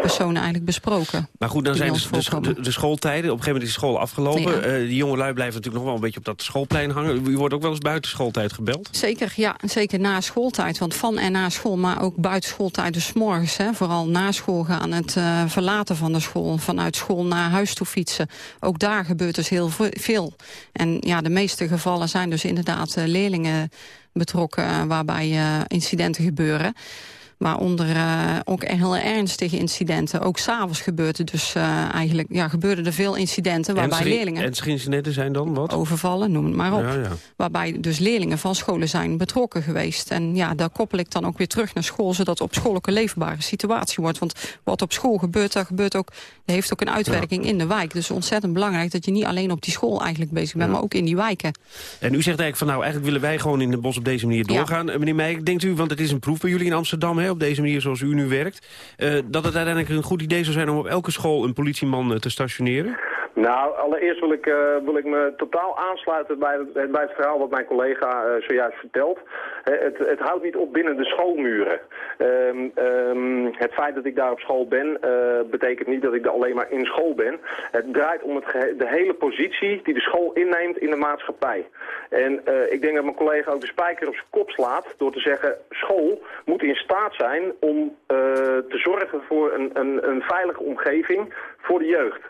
[SPEAKER 18] personen eigenlijk besproken.
[SPEAKER 16] Maar goed, dan zijn de, de, de, schooltijden. Op een gegeven moment is de school afgelopen. Ja. Uh, die jonge lui blijven natuurlijk nog wel een beetje op dat schoolplein hangen. U wordt ook wel eens buiten schooltijd gebeld?
[SPEAKER 18] Zeker, ja. Zeker na schooltijd. Want van en na school, maar ook buiten schooltijd. Dus morgens, hè, vooral na school gaan. Het uh, verlaten van de school. Vanuit school naar huis toe fietsen. Ook daar gebeurt dus heel veel. En ja, de meeste gevallen zijn dus inderdaad uh, leerlingen betrokken... waarbij incidenten gebeuren. Waaronder uh, ook heel ernstige incidenten. Ook s'avonds gebeurde dus uh, eigenlijk, ja, gebeurden er veel incidenten waarbij
[SPEAKER 16] ernstige,
[SPEAKER 18] leerlingen...
[SPEAKER 16] Ernstige incidenten zijn dan wat?
[SPEAKER 18] Overvallen, noem het maar op. Ja, ja. Waarbij dus leerlingen van scholen zijn betrokken geweest. En ja, daar koppel ik dan ook weer terug naar school... zodat op school ook een leefbare situatie wordt. Want wat op school gebeurt, daar gebeurt ook, heeft ook een uitwerking ja. in de wijk. Dus ontzettend belangrijk dat je niet alleen op die school eigenlijk bezig bent... maar ook in die wijken.
[SPEAKER 16] En u zegt eigenlijk van nou, eigenlijk willen wij gewoon in de bos op deze manier doorgaan. Meneer Meijek, denkt u, want het is een proef bij jullie in Amsterdam... Hè, op deze manier zoals u nu werkt... Uh, dat het uiteindelijk een goed idee zou zijn om op elke school een politieman uh, te stationeren?
[SPEAKER 19] Nou, allereerst wil ik, uh, wil ik me totaal aansluiten bij het, bij het verhaal wat mijn collega zojuist vertelt. Het, het, houdt niet op binnen de schoolmuren. Um, um, het feit dat ik daar op school ben, betekent niet dat ik er alleen maar in school ben. Het draait om het de hele positie die de school inneemt in de maatschappij. En ik denk dat mijn collega ook de spijker op zijn kop slaat door te zeggen... school moet in staat zijn om te zorgen voor een, een, een veilige omgeving voor de jeugd.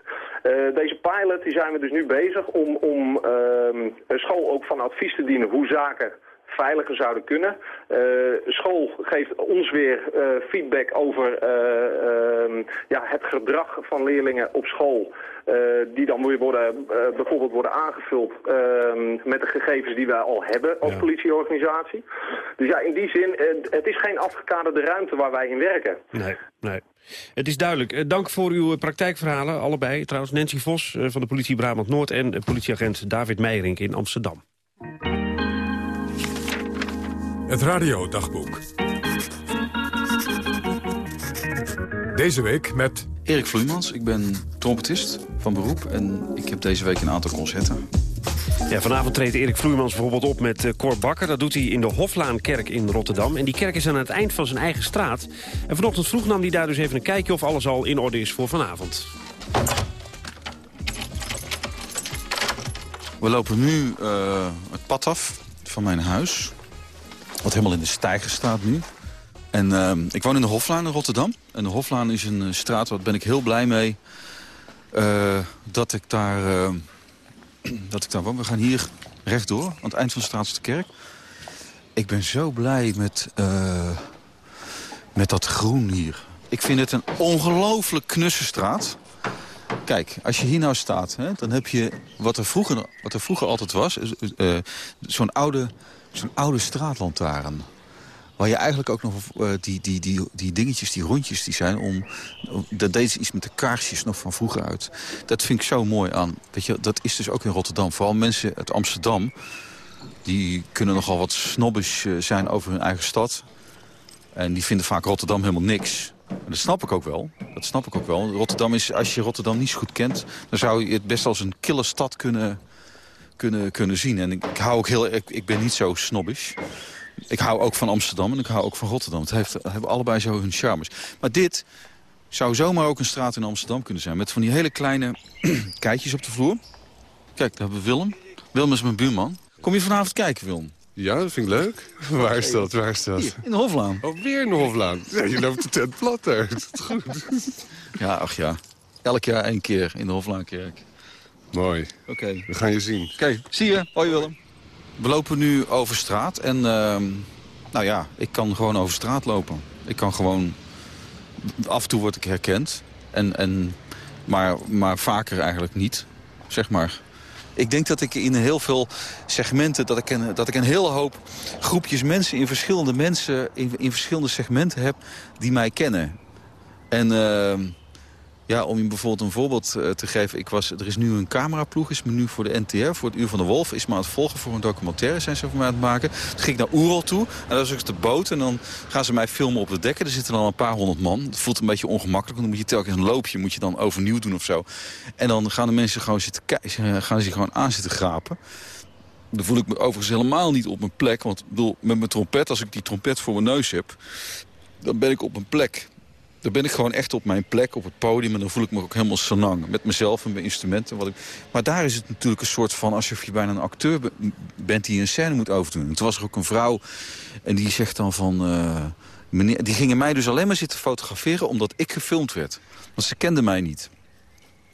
[SPEAKER 19] Deze pilot die zijn we dus nu bezig om, om uh, school ook van advies te dienen hoe zaken veiliger zouden kunnen. Uh, school geeft ons weer uh, feedback over uh, ja, het gedrag van leerlingen op school. die dan weer worden, bijvoorbeeld worden aangevuld ehm, met de gegevens die wij al hebben als ja. politieorganisatie. Dus ja, in die zin, het is geen afgekaderde ruimte waar wij in werken.
[SPEAKER 16] Nee, nee. Het is duidelijk. Dank voor uw praktijkverhalen, allebei. Trouwens, Nancy Vos van de politie Brabant-Noord... en politieagent David Meijerink in Amsterdam.
[SPEAKER 1] Het radiodagboek. Deze week met...
[SPEAKER 17] Erik Vloeimans, ik ben trompetist van beroep en ik heb deze week een aantal concerten.
[SPEAKER 16] Ja, vanavond treedt Erik Vloeimans bijvoorbeeld op met uh, Cor Bakker. Dat doet hij in de Hoflaankerk in Rotterdam. En die kerk is aan het eind van zijn eigen straat. En vanochtend vroeg nam hij daar dus even een kijkje of alles al in orde is voor vanavond.
[SPEAKER 17] We lopen nu uh, het pad af van mijn huis. Wat helemaal in de stijger staat nu. En uh, ik woon in de Hoflaan in Rotterdam. En de Hoflaan is een uh, straat, waar ben ik heel blij mee... Uh, dat ik daar... dat ik daar woon. We gaan hier rechtdoor, aan het eind van de straat is de kerk. Ik ben zo blij met, met dat groen hier. Ik vind het een ongelooflijk knusse straat. Kijk, als je hier nou staat, hè, dan heb je wat er vroeger, wat er vroeger altijd was... zo'n oude zo'n oude straatlantaarn. Waar je eigenlijk ook nog uh, die, die, die, die dingetjes, die rondjes die zijn om... dat deed ze iets met de kaarsjes nog van vroeger uit. Dat vind ik zo mooi aan. Weet je, dat is dus ook in Rotterdam. Vooral mensen uit Amsterdam... die kunnen nogal wat snobbish zijn over hun eigen stad. En die vinden vaak Rotterdam helemaal niks. dat snap ik ook wel. Dat snap ik ook wel. Rotterdam is, als je Rotterdam niet zo goed kent... dan zou je het best als een kille stad kunnen, kunnen, kunnen zien. En ik, ik hou ook heel... Ik, ik ben niet zo snobbish. Ik hou ook van Amsterdam en ik hou ook van Rotterdam. Het heeft, hebben allebei zo hun charmes. Maar dit zou zomaar ook een straat in Amsterdam kunnen zijn. Met van die hele kleine keitjes op de vloer. Kijk, daar hebben we Willem. Willem is mijn buurman. Kom je vanavond kijken, Willem?
[SPEAKER 20] Ja, dat vind ik leuk. Waar is dat? Waar is dat?
[SPEAKER 17] Hier, in de Hoflaan.
[SPEAKER 20] Oh, weer in de Hoflaan. Ja, je loopt de tent plat. Dat is goed.
[SPEAKER 17] Ja, ach ja. Elk jaar één keer in de Hoflaankerk.
[SPEAKER 20] Mooi.
[SPEAKER 17] Oké.
[SPEAKER 20] We gaan je zien.
[SPEAKER 17] Oké, zie je. Hoi Willem. We lopen nu over straat en uh, nou ja, ik kan gewoon over straat lopen. Ik kan gewoon... Af en toe word ik herkend. En, en, maar, maar vaker eigenlijk niet, zeg maar. Ik denk dat ik in heel veel segmenten... dat ik een, dat ik een hele hoop groepjes mensen in verschillende, mensen, in, in verschillende segmenten heb... die mij kennen. En... Uh, ja, om je bijvoorbeeld een voorbeeld uh, te geven. Ik was, er is nu een cameraploeg, is me nu voor de NTR, voor het Uur van de Wolf... is me aan het volgen voor een documentaire, zijn ze voor mij aan het maken. Toen ging ik naar Oerol toe, en dat is ook de boot... en dan gaan ze mij filmen op de dekken. Er zitten dan een paar honderd man. Het voelt een beetje ongemakkelijk, want dan moet je telkens een loopje... moet je dan overnieuw doen of zo. En dan gaan de mensen gewoon zitten gaan ze gewoon aan zitten grapen. Dan voel ik me overigens helemaal niet op mijn plek. Want bedoel, met mijn trompet, als ik die trompet voor mijn neus heb... dan ben ik op mijn plek dan ben ik gewoon echt op mijn plek, op het podium. En dan voel ik me ook helemaal sanang. Met mezelf en mijn instrumenten. Wat ik... Maar daar is het natuurlijk een soort van... alsof je bijna een acteur bent die een scène moet overdoen. En toen was er ook een vrouw en die zegt dan van... Uh, meneer, die gingen mij dus alleen maar zitten fotograferen omdat ik gefilmd werd. Want ze kende mij niet.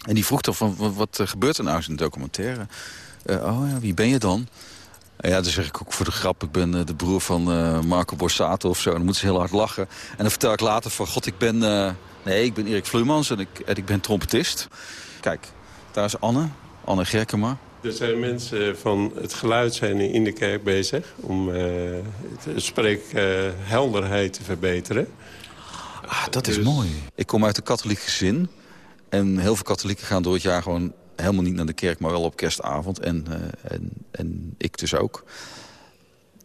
[SPEAKER 17] En die vroeg dan van, wat, wat gebeurt er nou in een documentaire? Uh, oh ja, wie ben je dan? Ja, dan zeg ik ook voor de grap, ik ben uh, de broer van uh, Marco Borsato of zo. En dan moeten ze heel hard lachen. En dan vertel ik later van, god, ik ben... Uh, nee, ik ben Erik Vleumans en ik, en ik ben trompetist. Kijk, daar is Anne, Anne Gerkema.
[SPEAKER 20] Er zijn mensen van het geluid zijn in de kerk bezig... om de spreekhelderheid te verbeteren.
[SPEAKER 17] Ah, dat is dus... mooi. Ik kom uit een katholiek gezin. En heel veel katholieken gaan door het jaar gewoon helemaal niet naar de kerk, maar wel op kerstavond. En, uh, en, en ik dus ook.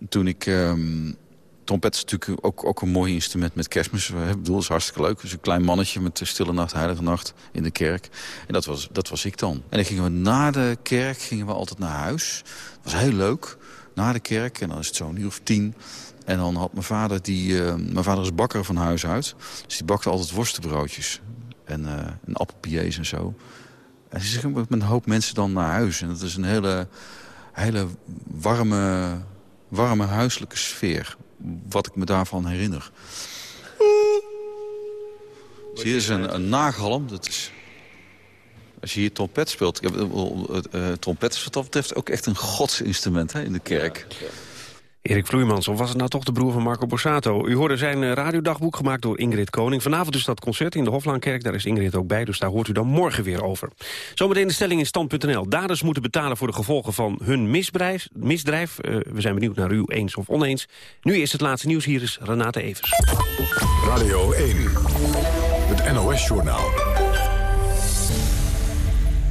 [SPEAKER 17] Toen ik... Um, trompet is natuurlijk ook, ook een mooi instrument met kerstmis. Ik bedoel, dat is hartstikke leuk. Dus een klein mannetje met de stille nacht, heilige nacht in de kerk. En dat was, dat was ik dan. En dan gingen we na de kerk gingen we altijd naar huis. Dat was heel leuk. Na de kerk. En dan is het zo'n uur of tien. En dan had mijn vader, die, uh, mijn vader is bakker van huis uit. Dus die bakte altijd worstenbroodjes. En, uh, en zo. En ze zeggen met een hoop mensen dan naar huis. En dat is een hele, hele warme, warme huiselijke sfeer. Wat ik me daarvan herinner. Zie je, is een, een nagalm. Dat is, als je hier trompet speelt... Uh, trompet is wat dat betreft ook echt een godsinstrument hè, in de kerk. Ja,
[SPEAKER 16] Erik Vloeimans, of was het nou toch de broer van Marco Borsato? U hoorde zijn eh, radiodagboek gemaakt door Ingrid Koning. Vanavond is dat concert in de Hoflaankerk, daar is Ingrid ook bij... dus daar hoort u dan morgen weer over. Zometeen de stelling in stand.nl. Daders moeten betalen voor de gevolgen van hun misdrijf. misdrijf. Uh, we zijn benieuwd naar u eens of oneens. Nu is het laatste nieuws, hier is Renate Evers.
[SPEAKER 1] Radio 1, het NOS-journaal.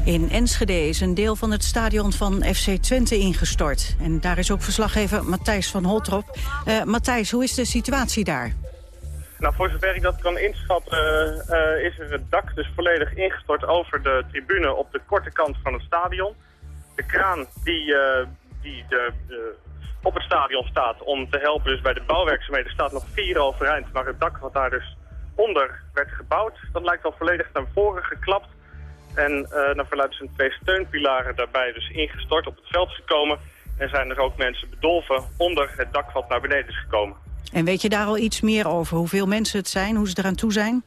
[SPEAKER 21] In Enschede is een deel van het stadion van FC Twente ingestort. En daar is ook verslaggever Matthijs van Holtrop. Uh, Matthijs, hoe is de situatie daar?
[SPEAKER 3] Nou, voor zover ik dat kan inschatten uh, is er het dak dus volledig ingestort over de tribune op de korte kant van het stadion. De kraan die, uh, die de, op het stadion staat om te helpen dus bij de bouwwerkzaamheden staat nog vier overeind. Maar het dak wat daar dus onder werd gebouwd, dat lijkt al volledig naar voren geklapt. En uh, naar verluidt zijn twee steunpilaren daarbij dus ingestort op het veld gekomen. En zijn er ook mensen bedolven onder het dak wat naar beneden is gekomen.
[SPEAKER 21] En weet je daar al iets meer over? Hoeveel mensen het zijn? Hoe ze eraan toe zijn?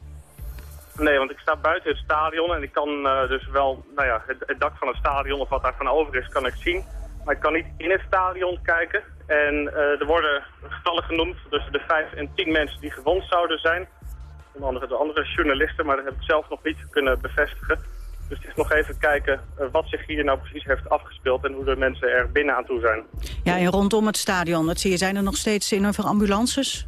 [SPEAKER 3] Nee, want ik sta buiten het stadion en ik kan uh, dus wel nou ja, het, het, dak van het stadion of wat daarvan over is, kan ik zien. Maar ik kan niet in het stadion kijken. En uh, er worden getallen genoemd tussen de vijf en tien mensen die gewond zouden zijn. Onder andere de andere journalisten, maar dat heb ik zelf nog niet kunnen bevestigen.
[SPEAKER 11] Dus het is nog even kijken wat zich hier nou precies heeft afgespeeld... en hoe de mensen er binnen aan toe zijn.
[SPEAKER 21] Ja, en rondom het stadion, dat zie je, zijn er nog steeds enorm veel ambulances?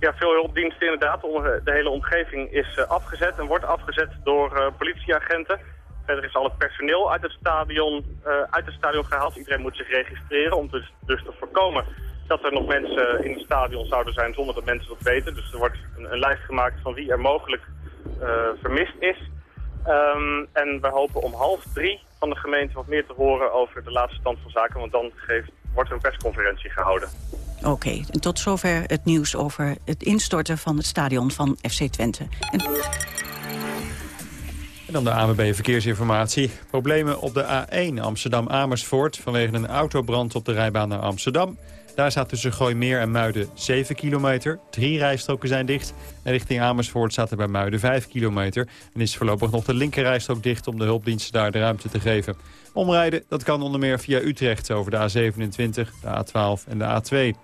[SPEAKER 11] Ja, veel hulpdiensten inderdaad. De hele omgeving is afgezet en wordt afgezet door politieagenten. Verder is al het personeel uit het stadion, uit het stadion gehaald. Iedereen moet zich registreren om dus, dus te voorkomen dat er nog mensen in het stadion zouden zijn zonder dat mensen dat weten. Dus er wordt een, een lijst gemaakt van wie er mogelijk vermist is. Um, en we hopen om half drie van de gemeente wat meer te horen over de laatste stand van zaken. Want dan geeft, wordt er een persconferentie gehouden.
[SPEAKER 21] Oké, en tot zover het nieuws over het instorten van het stadion van FC Twente. En...
[SPEAKER 12] En dan de ANWB Verkeersinformatie. Problemen op de A1 Amsterdam-Amersfoort... vanwege een autobrand op de rijbaan naar Amsterdam. Daar staat tussen Gooimeer en Muiden 7 kilometer. Drie rijstroken zijn dicht. En richting Amersfoort staat er bij Muiden 5 kilometer. En is voorlopig nog de linkerrijstrook dicht om de hulpdiensten daar de ruimte te geven. Omrijden, dat kan onder meer via Utrecht over de A27, de A12 en de A2.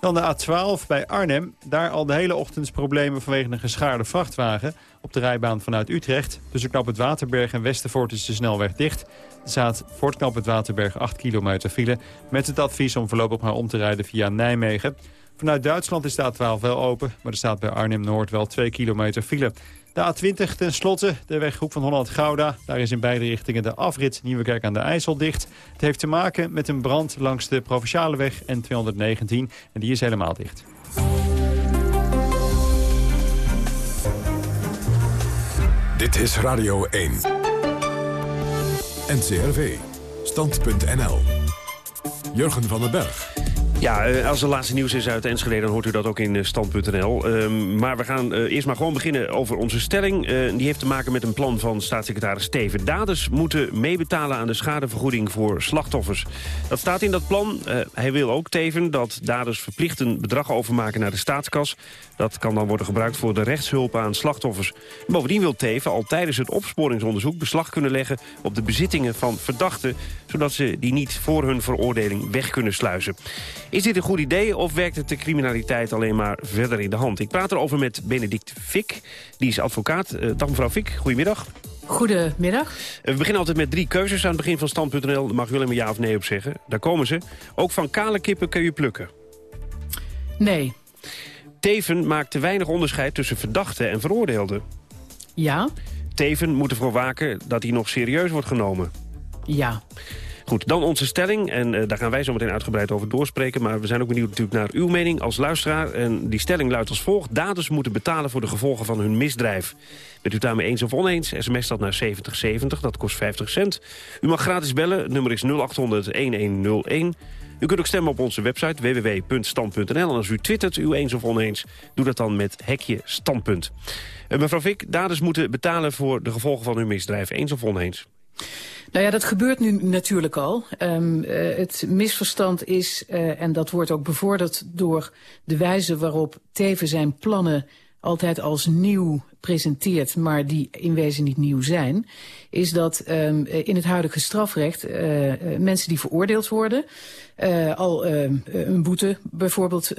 [SPEAKER 12] Dan de A12 bij Arnhem. Daar al de hele ochtend problemen vanwege een geschaarde vrachtwagen op de rijbaan vanuit Utrecht. Tussen knap het Waterberg en Westervoort is de snelweg dicht. Staat voor het Waterberg 8 kilometer file... met het advies om voorlopig maar om te rijden via Nijmegen. Vanuit Duitsland is de A12 wel open, maar er staat bij Arnhem-Noord wel 2 kilometer file. De A20 ten slotte, de weggroep van Holland-Gouda. Daar is in beide richtingen de afrit Nieuwekerk aan de IJssel dicht. Het heeft te maken met een brand langs de Provinciale weg N219 en die is helemaal dicht.
[SPEAKER 1] Dit is Radio 1. NCRV. Stand.nl. Jurgen van den Berg.
[SPEAKER 16] Ja, eh, als er laatste nieuws is uit Enschede, dan hoort u dat ook in eh, stand.nl. Ehm, maar we gaan eh, eerst maar gewoon beginnen over onze stelling. die heeft te maken met een plan van staatssecretaris Steven. Daders moeten meebetalen aan de schadevergoeding voor slachtoffers. Dat staat in dat plan. hij wil ook Teven dat daders verplicht een bedrag overmaken naar de staatskas. Dat kan dan worden gebruikt voor de rechtshulp aan slachtoffers. Bovendien wil Teven al tijdens het opsporingsonderzoek beslag kunnen leggen op de bezittingen van verdachten, zodat ze die niet voor hun veroordeling weg kunnen sluizen. Is dit een goed idee of werkt het de criminaliteit alleen maar verder in de hand? Ik praat erover met Benedict Fik, die is advocaat. Uh, dag mevrouw Fik, goedemiddag.
[SPEAKER 22] Goedemiddag.
[SPEAKER 16] We beginnen altijd met drie keuzes aan het begin van stand.nl. Daar mag Willem ja of nee op zeggen. Daar komen ze. Ook van kale kippen kun je plukken.
[SPEAKER 22] Nee.
[SPEAKER 16] Teven maakt te weinig onderscheid tussen verdachten en veroordeelden.
[SPEAKER 22] Ja.
[SPEAKER 16] Teven moet ervoor waken dat hij nog serieus wordt genomen.
[SPEAKER 22] Ja.
[SPEAKER 16] Goed, dan onze stelling. En uh, daar gaan wij zo meteen uitgebreid over doorspreken. Maar we zijn ook benieuwd natuurlijk naar uw mening als luisteraar. En die stelling luidt als volgt. Daders moeten betalen voor de gevolgen van hun misdrijf. Bent u daarmee eens of oneens? SMS dat naar 7070, dat kost 50 cent. U mag gratis bellen, nummer is 0800-1101. U kunt ook stemmen op onze website www.stand.nl. En als u twittert u eens of oneens, doe dat dan met hekje standpunt. Uh, mevrouw Vik, daders moeten betalen voor de gevolgen van hun misdrijf. Eens of oneens?
[SPEAKER 22] Nou ja, dat gebeurt nu natuurlijk al. Um, uh, het misverstand is, uh, en dat wordt ook bevorderd door de wijze waarop Teven zijn plannen altijd als nieuw presenteert, maar die in wezen niet nieuw zijn, is dat um, in het huidige strafrecht uh, mensen die veroordeeld worden, al uh, een boete bijvoorbeeld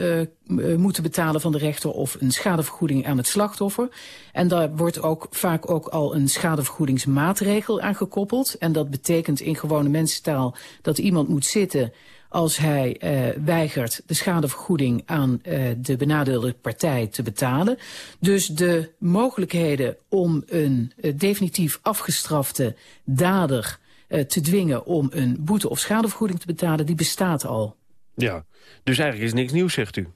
[SPEAKER 22] moeten betalen van de rechter of een schadevergoeding aan het slachtoffer. En daar wordt ook vaak ook al een schadevergoedingsmaatregel aan gekoppeld. En dat betekent in gewone mensentaal dat iemand moet zitten als hij uh, weigert de schadevergoeding aan uh, de benadeelde partij te betalen. Dus de mogelijkheden om een uh, definitief afgestrafte dader te dwingen om een boete of schadevergoeding te betalen, die bestaat al.
[SPEAKER 16] Ja, dus eigenlijk is niks nieuws, zegt u.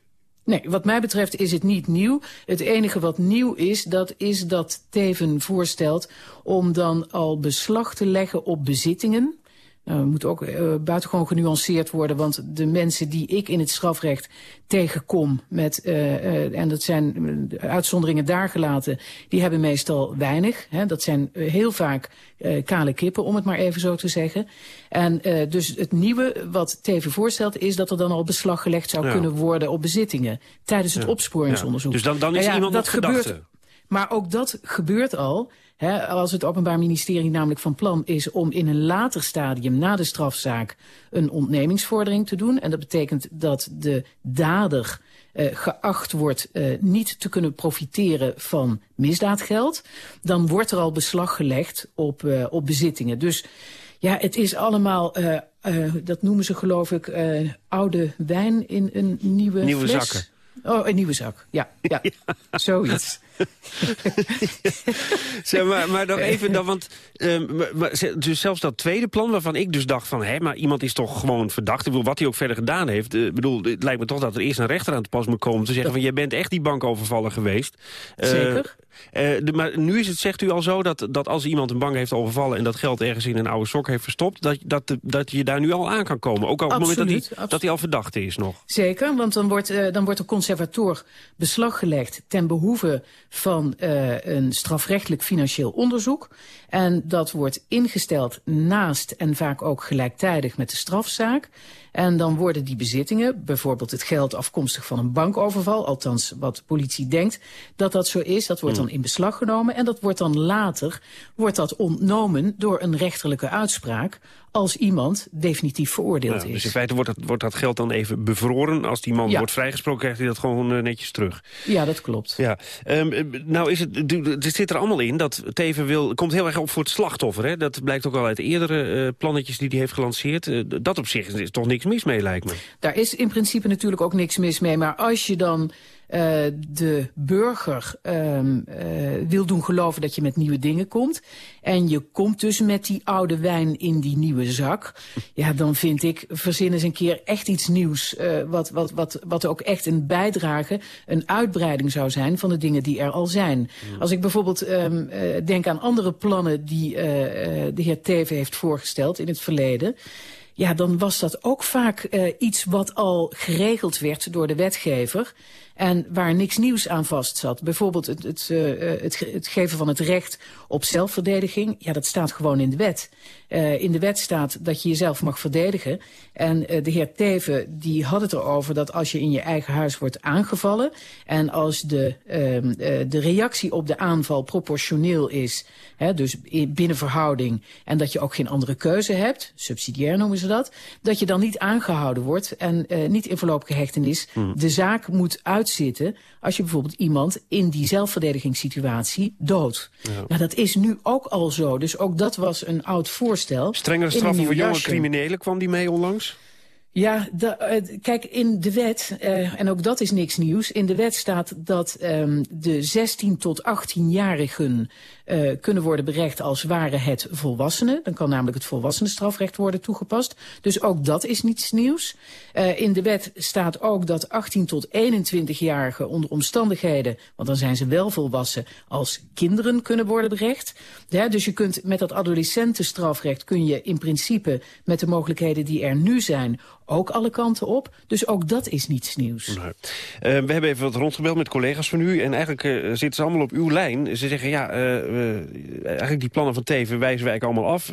[SPEAKER 22] Nee, wat mij betreft is het niet nieuw. Het enige wat nieuw is, dat is dat Teven voorstelt om dan al beslag te leggen op bezittingen nou, moet ook uh, buitengewoon genuanceerd worden, want de mensen die ik in het strafrecht tegenkom, met, uh, uh, en dat zijn uitzonderingen daar gelaten, die hebben meestal weinig. Hè. Dat zijn heel vaak kale kippen, om het maar even zo te zeggen. En dus het nieuwe wat Teven voorstelt, is dat er dan al beslag gelegd zou ja. kunnen worden op bezittingen tijdens het ja. opsporingsonderzoek.
[SPEAKER 16] Ja. Dus dan, dan is nou iemand dat gebeurt.
[SPEAKER 22] Maar ook dat gebeurt al. He, als het Openbaar Ministerie namelijk van plan is om in een later stadium na de strafzaak een ontnemingsvordering te doen. En dat betekent dat de dader uh, geacht wordt uh, niet te kunnen profiteren van misdaadgeld... dan wordt er al beslag gelegd op, uh, op bezittingen. Dus ja, het is allemaal, dat noemen ze geloof ik, oude wijn in een nieuwe
[SPEAKER 16] Nieuwe
[SPEAKER 22] fles.
[SPEAKER 16] zakken.
[SPEAKER 22] Oh, een nieuwe zak. Ja, ja. zoiets.
[SPEAKER 16] zeg, maar, maar nog even, dan, want maar, dus zelfs dat tweede plan waarvan ik dus dacht van... hé, maar iemand is toch gewoon verdacht. Ik bedoel, wat hij ook verder gedaan heeft. Ik uh, bedoel, het lijkt me toch dat er eerst een rechter aan het pas moet komen... te zeggen van, jij bent echt die bankovervaller geweest.
[SPEAKER 22] Uh, Zeker.
[SPEAKER 16] De, maar nu is het, zegt u al zo, dat, dat als iemand een bank heeft overvallen... en dat geld ergens in een oude sok heeft verstopt... dat, dat, dat je daar nu al aan kan komen. Ook al op het moment dat hij, dat hij al verdachte is nog.
[SPEAKER 22] Zeker, want dan wordt, uh, dan wordt de conservator beslag gelegd... ten behoeve van uh, een strafrechtelijk financieel onderzoek. En dat wordt ingesteld naast en vaak ook gelijktijdig met de strafzaak. En dan worden die bezittingen, bijvoorbeeld het geld afkomstig van een bankoverval... althans wat de politie denkt dat dat zo is, dat wordt dan in beslag genomen... en dat wordt dan later wordt dat ontnomen door een rechterlijke uitspraak als iemand definitief veroordeeld
[SPEAKER 16] ja,
[SPEAKER 22] is.
[SPEAKER 16] Dus in feite wordt dat, wordt dat geld dan even bevroren. Als die man
[SPEAKER 22] Ja.
[SPEAKER 16] wordt vrijgesproken, krijgt hij dat gewoon uh, netjes terug.
[SPEAKER 22] Ja, dat klopt.
[SPEAKER 16] Ja. Um, nou is het, het zit er allemaal in dat Teven wil, komt heel erg op voor het slachtoffer. Hè? Dat blijkt ook al uit eerdere uh, plannetjes die hij heeft gelanceerd. Uh, dat op zich is toch niks mis mee, lijkt me.
[SPEAKER 22] Daar is in principe natuurlijk ook niks mis mee. Maar als je dan de burger um, uh, wil doen geloven dat je met nieuwe dingen komt... en je komt dus met die oude wijn in die nieuwe zak... ja, dan vind ik, verzin eens een keer echt iets nieuws... Uh, wat, wat, wat, wat ook echt een bijdrage, een uitbreiding zou zijn... van de dingen die er al zijn. Als ik bijvoorbeeld um, denk aan andere plannen die de heer Teven heeft voorgesteld in het verleden. Ja, dan was dat ook vaak uh, iets wat al geregeld werd door de wetgever... en waar niks nieuws aan vast zat. Bijvoorbeeld het, het, uh, het, het geven van het recht op zelfverdediging. Ja, dat staat gewoon in de wet. Uh, in de wet staat dat je jezelf mag verdedigen. En uh, de heer Teven die had het erover dat als je in je eigen huis wordt aangevallen... en als de, uh, de reactie op de aanval proportioneel is... Hè, dus binnen verhouding... en dat je ook geen andere keuze hebt, subsidiair noemen ze dat... dat je dan niet aangehouden wordt en niet in voorlopige hechtenis... Mm. de zaak moet uitzitten als je bijvoorbeeld iemand in die zelfverdedigingssituatie doodt. Ja. Nou, dat is nu ook al zo, dus ook dat was een oud voorstel.
[SPEAKER 16] Strengere straffen voor jonge criminelen kwam die mee onlangs?
[SPEAKER 22] Ja, de, uh, kijk, in de wet, uh, en ook dat is niks nieuws... in de wet staat dat um, de 16 tot 18-jarigen uh, kunnen worden berecht als waren het volwassenen. Dan kan namelijk het volwassenenstrafrecht worden toegepast. Dus ook dat is niets nieuws. Uh, in de wet staat ook dat 18 tot 21-jarigen onder omstandigheden... want dan zijn ze wel volwassen, als kinderen kunnen worden berecht. Dus je kunt met dat adolescentenstrafrecht... kun je in principe met de mogelijkheden die er nu zijn ook alle kanten op. Dus ook dat is niets nieuws.
[SPEAKER 16] Uh, we hebben even wat rondgebeld met collega's van u. En eigenlijk zitten ze allemaal op uw lijn. Ze zeggen, ja, eigenlijk die plannen van Teven wijzen wij allemaal af.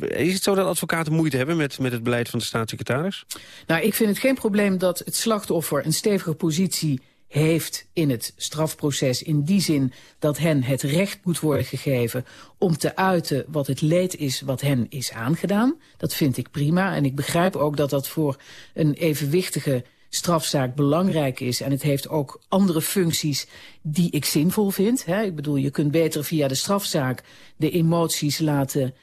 [SPEAKER 16] is het zo dat advocaten moeite hebben met, met het beleid van de staatssecretaris?
[SPEAKER 22] Nou, ik vind het geen probleem dat het slachtoffer een stevige positie heeft in het strafproces in die zin dat hen het recht moet worden gegeven om te uiten wat het leed is wat hen is aangedaan. Dat vind ik prima en ik begrijp ook dat dat voor een evenwichtige strafzaak belangrijk is. En het heeft ook andere functies die ik zinvol vind. Hè. Ik bedoel, je kunt beter via de strafzaak de emoties laten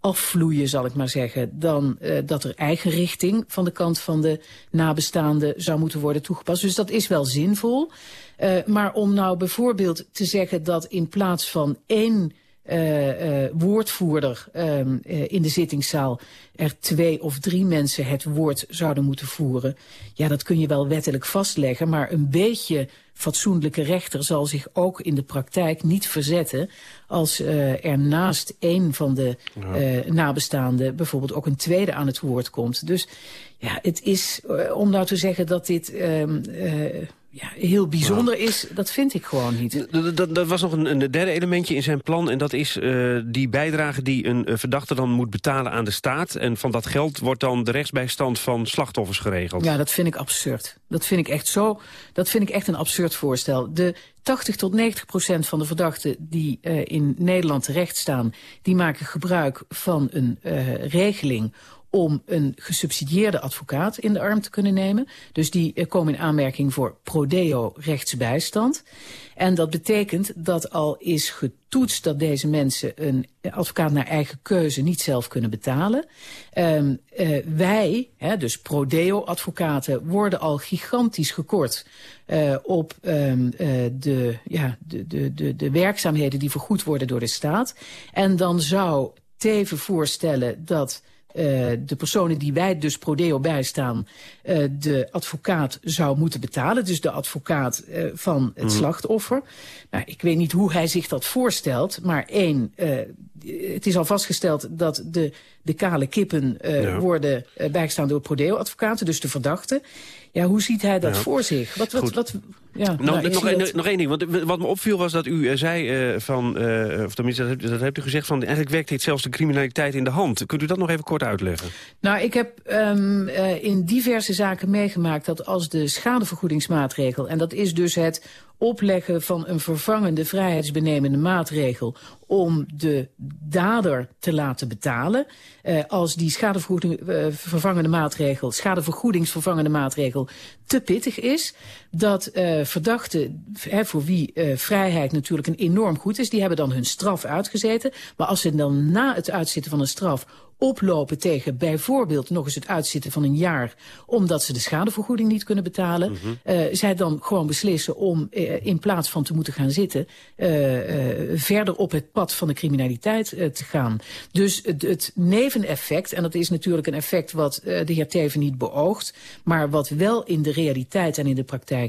[SPEAKER 22] afvloeien, zal ik maar zeggen... dan uh, dat er eigen richting van de kant van de nabestaanden zou moeten worden toegepast. Dus dat is wel zinvol. Uh, maar om nou bijvoorbeeld te zeggen dat in plaats van één... Uh, uh, woordvoerder uh, in de zittingszaal er twee of drie mensen het woord zouden moeten voeren. Ja, dat kun je wel wettelijk vastleggen, maar een beetje fatsoenlijke rechter zal zich ook in de praktijk niet verzetten als er naast een van de nabestaanden bijvoorbeeld ook een tweede aan het woord komt. Dus ja, het is, om nou te zeggen dat dit ja, heel bijzonder is, dat vind ik gewoon niet.
[SPEAKER 16] Dat, was nog een, een, derde elementje in zijn plan. En dat is uh, die bijdrage die een uh, verdachte dan moet betalen aan de staat. En van dat geld wordt dan de rechtsbijstand van slachtoffers geregeld.
[SPEAKER 22] Ja, dat vind ik absurd. Dat vind ik echt zo. Dat vind ik echt een absurd voorstel. De 80 tot 90 procent van de verdachten die uh, in Nederland terecht staan... die maken gebruik van een regeling om een gesubsidieerde advocaat in de arm te kunnen nemen. Dus die eh, komen in aanmerking voor prodeo rechtsbijstand. En dat betekent dat al is getoetst dat deze mensen een advocaat naar eigen keuze niet zelf kunnen betalen. Um, uh, wij, hè, dus prodeo-advocaten, worden al gigantisch gekort uh, op uh, de, ja, de, de, de, de werkzaamheden die vergoed worden door de staat. En dan zou Teven voorstellen dat de personen die wij dus prodeo bijstaan... Uh, de advocaat zou moeten betalen. Dus de advocaat uh, van het mm. slachtoffer. Nou, ik weet niet hoe hij zich dat voorstelt. Maar één, het is al vastgesteld dat de, de kale kippen ja. worden bijgestaan door prodeo-advocaten. Dus de verdachten. Ja, hoe ziet hij dat ja. voor zich? Wat, wat, wat,
[SPEAKER 16] ja, nou, nou, nog, een, nog één ding, want wat me opviel was dat u uh, zei uh, van, uh, of tenminste dat, dat hebt u gezegd van, eigenlijk werkt dit zelfs de criminaliteit in de hand. Kunt u dat nog even kort uitleggen?
[SPEAKER 22] Nou, ik heb um, in diverse zaken meegemaakt dat als de schadevergoedingsmaatregel, en dat is dus het opleggen van een vervangende vrijheidsbenemende maatregel om de dader te laten betalen. Uh, als die schadevergoeding, uh, vervangende maatregel, schadevergoedingsvervangende maatregel te pittig is, dat uh, verdachten, hè, voor wie uh, vrijheid natuurlijk een enorm goed is, die hebben dan hun straf uitgezeten. Maar als ze dan na het uitzitten van een straf oplopen tegen bijvoorbeeld nog eens het uitzitten van een jaar... omdat ze de schadevergoeding niet kunnen betalen... Mm -hmm. uh, zij dan gewoon beslissen om uh, in plaats van te moeten gaan zitten... Uh, verder op het pad van de criminaliteit te gaan. Dus het, het, neveneffect, en dat is natuurlijk een effect wat de heer Teven niet beoogt... maar wat wel in de realiteit en in de praktijk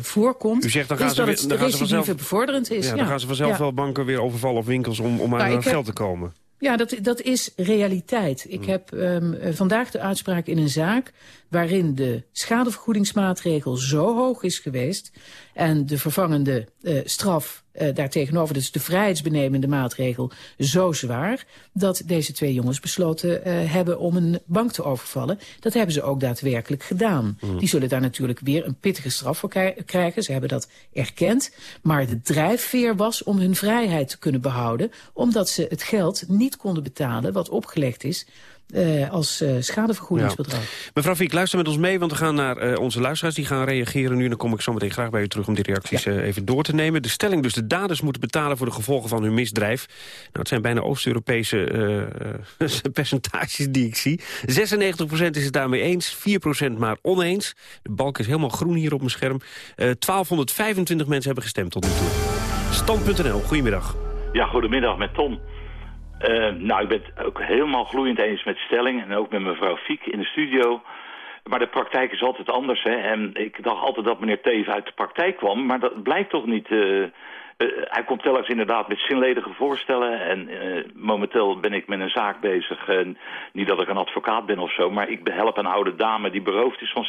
[SPEAKER 22] voorkomt...
[SPEAKER 16] U zegt dan gaan
[SPEAKER 22] is
[SPEAKER 16] ze
[SPEAKER 22] dat het vanzelf, bevorderend is.
[SPEAKER 16] Ja, dan gaan ze vanzelf ja. wel banken weer overvallen of winkels om, om aan nou, geld heb, te komen.
[SPEAKER 22] Ja, dat, dat is realiteit. Ik heb um, vandaag de uitspraak in een zaak waarin de schadevergoedingsmaatregel zo hoog is geweest en de vervangende uh, straf uh, daartegenover, dus de vrijheidsbenemende maatregel, zo zwaar, dat deze twee jongens besloten uh, hebben om een bank te overvallen. Dat hebben ze ook daadwerkelijk gedaan. Mm. Die zullen daar natuurlijk weer een pittige straf voor krijgen. Ze hebben dat erkend. Maar de drijfveer was om hun vrijheid te kunnen behouden, omdat ze het geld niet konden betalen wat opgelegd is uh, als uh, schadevergoedingsbedrag. Ja.
[SPEAKER 16] Mevrouw Fiek, luister met ons mee, want we gaan naar uh, onze luisteraars. Die gaan reageren nu. Dan kom ik zo meteen graag bij u terug om die reacties ja. even door te nemen. De stelling dus, de daders moeten betalen voor de gevolgen van hun misdrijf. Nou, het zijn bijna Oost-Europese percentages die ik zie. 96% is het daarmee eens, 4% maar oneens. De balk is helemaal groen hier op mijn scherm. 1225 mensen hebben gestemd tot nu toe. Stand.nl, goedemiddag.
[SPEAKER 23] Ja, goedemiddag met Tom. Uh, nou, ik ben het ook helemaal gloeiend eens met stelling en ook met mevrouw Fiek in de studio. Maar de praktijk is altijd anders. Hè? En ik dacht altijd dat meneer Teven uit de praktijk kwam, maar dat blijkt toch niet. Uh, uh, hij komt telkens inderdaad met zinledige voorstellen. En momenteel ben ik met een zaak bezig. En niet dat ik een advocaat ben of zo, maar ik behelp een oude dame die beroofd is van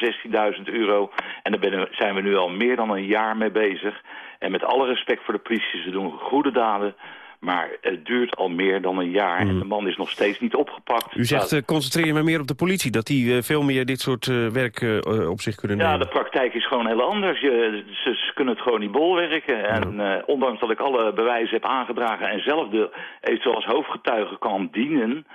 [SPEAKER 23] 16.000 euro. En daar zijn we nu al meer dan een jaar mee bezig. En met alle respect voor de politie, ze doen goede daden. Maar het duurt al meer dan een jaar mm. en de man is nog steeds niet opgepakt.
[SPEAKER 16] U zegt, uh, concentreer je maar meer op de politie, dat die uh, veel meer dit soort uh, werk op zich kunnen nemen.
[SPEAKER 23] Ja, de praktijk is gewoon heel anders. Je, ze, ze, kunnen het gewoon niet bolwerken. En mm. ondanks dat ik alle bewijzen heb aangedragen en zelf de, eventueel als hoofdgetuige kan dienen...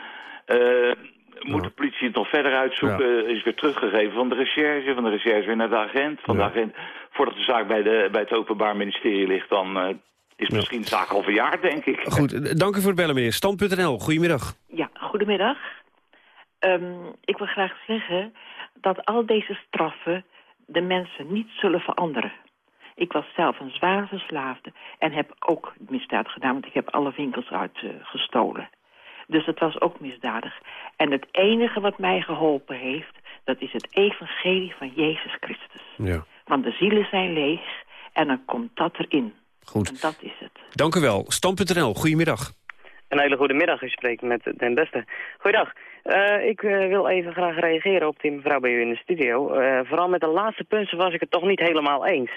[SPEAKER 23] moet de politie het nog verder uitzoeken, ja. is weer teruggegeven van de recherche, van de recherche weer naar de agent, van ja. de agent, voordat de zaak bij, de, bij het Openbaar Ministerie ligt, dan is misschien zaak al verjaard, denk ik.
[SPEAKER 16] Goed, dank u voor het bellen, meneer. Stand.nl, goedemiddag.
[SPEAKER 24] Ja, goedemiddag. Um, ik wil graag zeggen dat al deze straffen de mensen niet zullen veranderen. Ik was zelf een zwaar verslaafde en heb ook misdaad gedaan, want ik heb alle winkels uitgestolen. Uh, dus het was ook misdadig. En het enige wat mij geholpen heeft, dat is het evangelie van Jezus Christus.
[SPEAKER 16] Ja.
[SPEAKER 24] Want de zielen zijn leeg en dan komt dat erin.
[SPEAKER 16] Goed.
[SPEAKER 24] En dat is het.
[SPEAKER 16] Dank u wel. Stam.nl, goedemiddag.
[SPEAKER 25] Een hele goede middag, u spreekt met Den Beste. Goeiedag. Uh, ik uh, wil even graag reageren op die mevrouw bij u in de studio. Uh, vooral met de laatste punten was ik het toch niet helemaal eens.